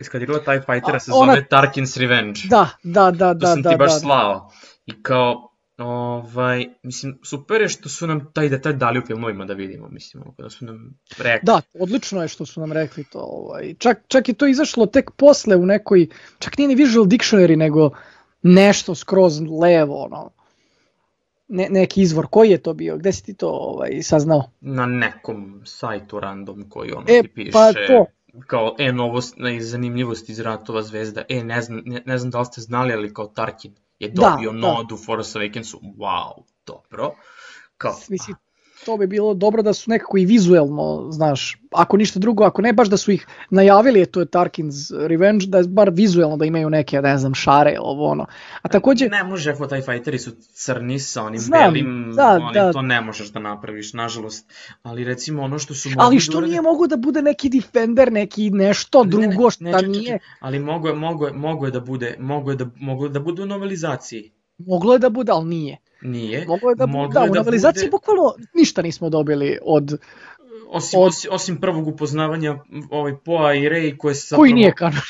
eskadrila TIE Fightera se ona- zove Tarkin's Revenge. Da, da, da, to da, sam da, ti baš da. slao. I kao, ovaj, mislim, super je što su nam taj detalj dali u filmovima da vidimo, mislim, ono, da su nam rekli. Da, odlično je što su nam rekli to. Ovaj. Čak, čak je to izašlo tek posle u nekoj, čak nije ni visual dictionary, nego nešto skroz levo, ono. ne, neki izvor, koji je to bio, gde si ti to ovaj, saznao? Na nekom sajtu random koji ono E, ti piše pa to. kao e novost i zanimljivost iz Ratova zvezda. E ne znam, ne, ne znam da li ste znali ali kao Tarkin je Da, dobio da. nodu Force Awakensu. Wow, dobro. Kao, Mislim, to bi bilo dobro da su nekako i vizuelno, znaš, ako ništa drugo, ako ne baš da su ih najavili, je to je Tarkin's Revenge, da je bar vizuelno da imaju neke, ne znam, šare, ovo ono. A takođe, Ne može, ako taj fighteri su crni sa onim Znam, belim, da, oni, da. to ne možeš da napraviš, nažalost. Ali recimo ono što su ali da što urade- nije mogo da bude neki Defender, neki nešto Ne, ne, drugo, šta ne, čekaj, čekaj, nije, Ali mogo je, mogo je, mogo je da bude, mogo je da, mogo je da bude u novelizaciji. moglo je da bude, ali nije. Nije. Moglo je da Moglo da, je u da novelizaciji bude- bukvalno ništa nismo dobili od, Osim, od- osim, osim prvog upoznavanja ovaj Poa i Rey koje se koji zapravo- nije kanon.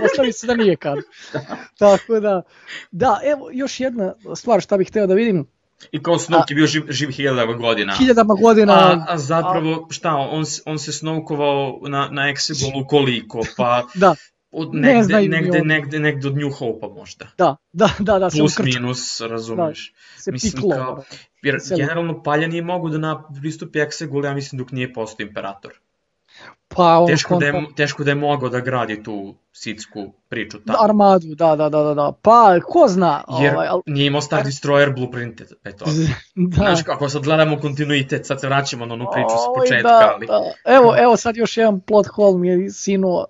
Postavi se da nije kanon. Tako da, da, evo još jedna stvar šta bih hteo da vidim. I kao Snoke je bio živ, živ hiljadama godina. Hiljadama godina, A, a zapravo, šta, on, se- on se snoukovao na, na Exegolu koliko, pa da, od Ne negde, znaju ni negde, oni. negde, negde od New Hope-a možda. da, da, da, da, se Plus ukrča, minus, razumeš. se mislim, piklo. kao- Jer Seli. generalno Palja nije mogu da na, pristupi Exegolu, ja mislim dok nije postao imperator. Pa on Teško da, je, teško da je mogao da gradi tu sitsku priču tamo. Armadu, da, da, da, da, da. Pa, ko zna, Jer ovaj, al, nije imao Star Destroyer blueprint, eto. da. Znaš, ako sad gledamo kontinuitet, sad se vraćamo na onu priču sa početka, da, ali... da. Evo, evo sad još jedan plot hole mi je sinuo.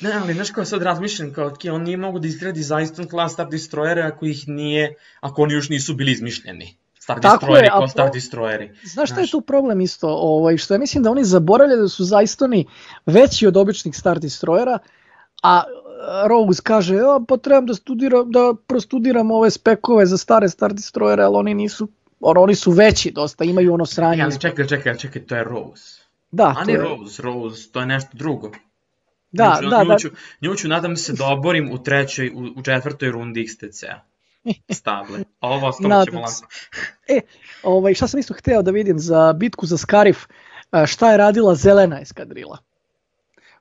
Ne, ali znaš kao sad razmišljam, kao, ok, on nije mogu da izgradi zaista klas Star Destroyere ako ih nije, ako oni još nisu bili izmišljeni. Star Tako Destroyeri je, kao Star Destroyeri. Znaš šta je tu problem isto? Ovaj, što ja mislim da oni zaboravljaju da su zaistoni veći od običnih Star Destroyera, a e, Rose kaže, ja, pa trebam da studiram, da prostudiram ove spekove za stare Star Destroyere, ali oni nisu, ono, oni su veći dosta, imaju ono sranje. Ja, ali ispod. čekaj, čekaj, čekaj, to je Rose. Da, A to ne je, Rose, Rose, to je nešto drugo. Da, nju, da, nju, da, ću, nju ću, nadam se, da oborim u trećoj, u, u četvrtoj rundi XTC-a. Stable. A ovo ostalo Nadam ćemo lako. ovaj, šta sam isto hteo da vidim za bitku za Skarif, e, šta je radila zelena eskadrila.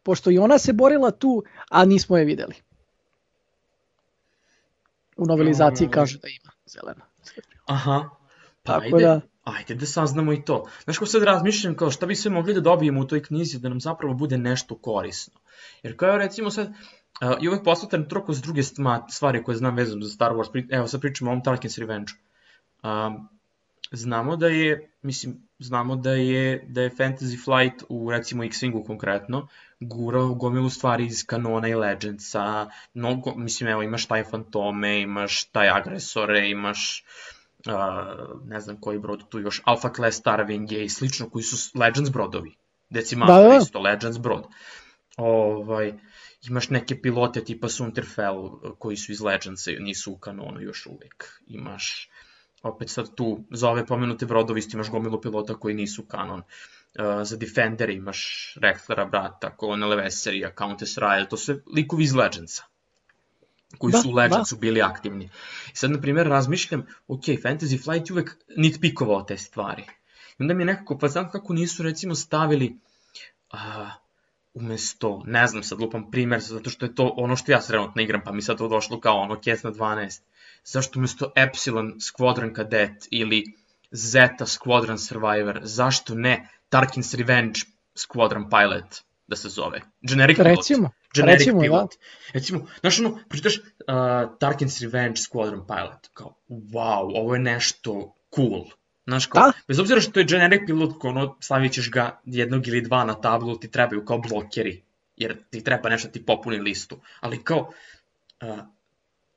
Pošto i ona se borila tu, a nismo je videli. U novelizaciji kaže da ima zelena. Aha. Pa Tako ajde, da- ajde da saznamo i to. Znaš ko sad razmišljam kao šta bi sve mogli da dobijemo u toj knjizi da nam zapravo bude nešto korisno. Jer kao recimo sad, uh, i uvek poslutam to kroz druge stvari koje znam vezano za Star Wars, evo sad pričamo o ovom Tarkin's Revenge. Um, znamo da je, mislim, znamo da je, da je Fantasy Flight u recimo X-Wingu konkretno gurao gomilu stvari iz kanona i Legendsa, mnogo, mislim, evo, imaš taj Fantome, imaš taj Agresore, imaš ne znam koji brod tu još, Alpha Class Starwing i slično, koji su Legends brodovi. Decimator Da, da. isto, Legends brod. Ovaj, imaš neke pilote tipa Sunterfell koji su iz Legendsa, nisu u kanonu još uvek. Imaš opet sad tu, za ove pomenute brodovi isto imaš gomilu pilota koji nisu kanon. Uh, za Defendere imaš Rexlera brata, Colonel Vesserija, Countess Ryle, to sve likovi iz Legendsa koji Da, su u Legendsu bili aktivni. I sad, na primjer, razmišljam, ok, Fantasy Flight je uvek nitpikovao te stvari. I onda mi je nekako fascinantno kako nisu, recimo, stavili a, umesto, ne znam sad, lupam primjer, zato što je to ono što ja trenutno igram, pa mi sad to došlo kao ono, Kec na 12. Zašto umesto Epsilon Squadron Cadet ili Zeta Squadron Survivor, zašto ne Tarkin's Revenge Squadron Pilot da se zove? Generic pilot. Generic recimo, da. pilot. Recimo, znaš ono, pročitaš uh, Tarkin's Revenge Squadron Pilot, kao, wow, ovo je nešto cool. Znaš kao, Da. bez obzira što je generic pilot, kao ono, stavit ćeš ga jednog ili dva na tablu, ti trebaju kao blokeri, jer ti treba nešto da ti popuni listu. Ali kao, uh,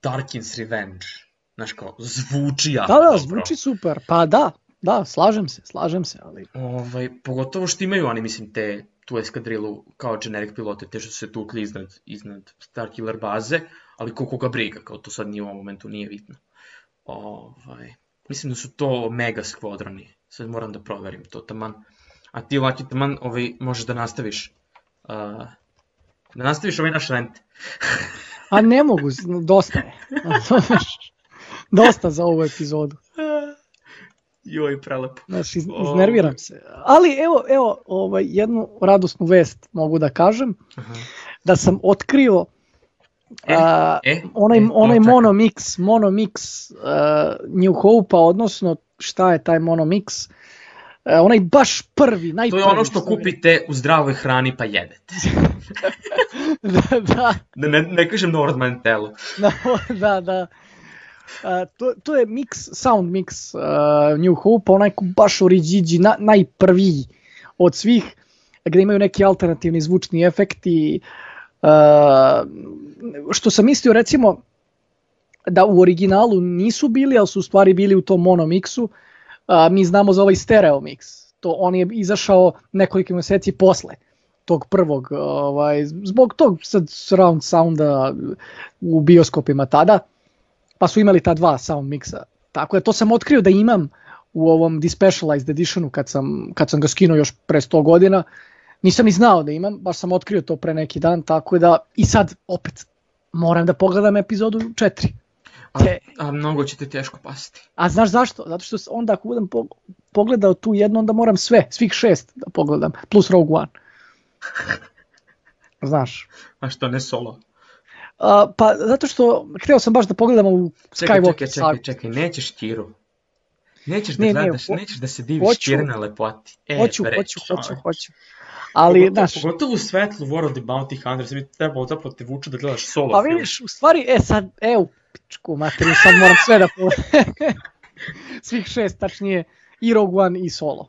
Tarkin's Revenge, znaš kao, zvuči jako Da, da, zvuči super. Pa da, da, slažem se, slažem se, ali Ovaj, pogotovo što imaju oni, mislim, te, tu eskadrilu kao generic pilote, te što su se tukli iznad, iznad Starkiller baze, ali koliko ga briga, kao to sad nije u ovom momentu nije bitno. Ovaj, mislim da su to mega skvodrani, sad moram da proverim to taman. A ti, Laki, taman, ovaj, možeš da nastaviš, uh, da nastaviš ovaj naš rent. A ne mogu, dosta je. dosta za ovu epizodu. Joj, prelepo. Znaš, iz, O. iznerviram se. Ali evo, evo ovaj, jednu radosnu vest mogu da kažem. Aha. Da sam otkrio E, A, e, onaj, e, onaj to čekam. mono mix, mono mix uh, New Hope-a, odnosno šta je taj mono mix? Uh, onaj baš prvi, To najprvi. je ono što kupite u zdravoj hrani pa jedete. da, da, Da ne, ne kažem Nordman telu. da, da, da. To, to je mix, sound mix uh, New Hope, onaj baš oriđiđi, na, najprviji od svih, gde imaju neki alternativni zvučni efekti. Uh, što sam mislio recimo da u originalu nisu bili, ali su u stvari bili u tom mono mixu. Uh, mi znamo za ovaj stereo mix. To on je izašao nekoliko meseci posle tog prvog, ovaj, zbog tog sad surround sounda u bioskopima tada, pa su imali ta dva sound mixa. Tako da to sam otkrio da imam u ovom Despecialized editionu kad sam, kad sam ga skinuo još pre 100 godina. Nisam ni znao da imam, baš sam otkrio to pre neki dan, tako da i sad opet moram da pogledam epizodu 4. A, a mnogo će te teško pasti. A znaš zašto? Zato što onda ako budem po- pogledao tu jednu, onda moram sve, svih šest da pogledam, plus Rogue One. Znaš. A što ne solo? Uh, pa zato što hteo sam baš da pogledam u Čekaj, Skywalker čekaj, sagu. čekaj, čekaj, nećeš Kiru. Nećeš da Ne, ne, gledaš, ho- nećeš da se diviš hoću. Kiri na lepoti. E, hoću, hoću, hoću, hoću. Ali, pogotovo, znaš, Pogotovo u svetlu War of the Bounty Hunters, bi trebalo zapravo te vuče da gledaš solo pa vidiš, u stvari, e sad, e u pičku materiju, sad moram sve da pogledam. Svih šest, tačnije, i Rogue One i Solo.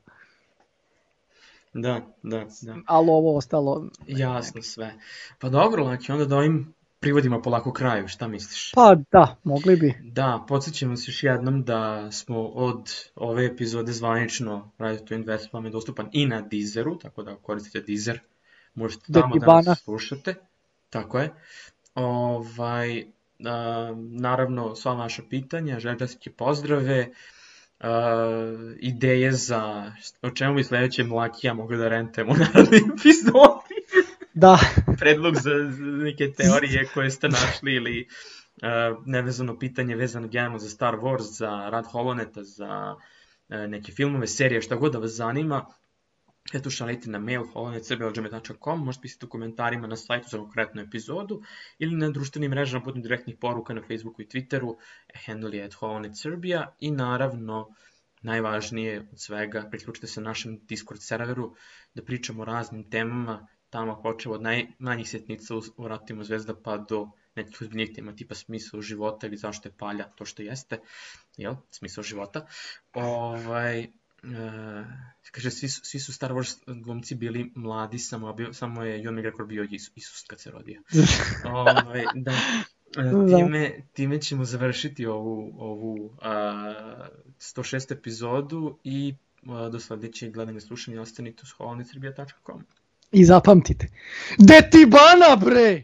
Da, da, da. Ali ovo ostalo, Jasno sve. Pa dobro, Laki, onda da ovim privodimo polako kraju, šta misliš? pa da, mogli bi. Da, podsjećam vas još jednom da smo od ove epizode zvanično Radio to Invest vam je dostupan i na Deezeru, tako da ako koristite Deezer, možete tamo da nas slušate. Tako je. Ovaj, a, naravno, sva vaša pitanja, željaske pozdrave, a, ideje za o čemu bi sledeće mlakija mogli da rentujemo u narednoj epizodi Da, predlog za, neke teorije koje ste našli ili uh, nevezano pitanje vezano generalno za Star Wars, za rad Holoneta, za uh, neke filmove, serije, šta god da vas zanima, eto šaljite na mail holonetsrbl.com, možete pisati u komentarima na sajtu za konkretnu epizodu ili na društvenim mrežama putem direktnih poruka na Facebooku i Twitteru, handle je holonetsrbija i naravno najvažnije od svega, priključite se našem Discord serveru da pričamo o raznim temama, tamo počeo od najmanjih setnica u, u ratima zvezda pa do nekih ozbiljnijih tema tipa smisao života ili zašto je palja to što jeste, jel, smisao života. Ovaj, e, kaže, svi, su- svi su Star Wars glumci bili mladi, samo, bio, samo je Ewan McGregor bio Isus, Isus kad se rodio. ovaj, da, E, Da. time, time ćemo završiti ovu, ovu a, 106 epizodu i a, do sledećeg gledanja slušanja ostanite uz holonicrbija.com. И запамтите. Де ти бана, бре!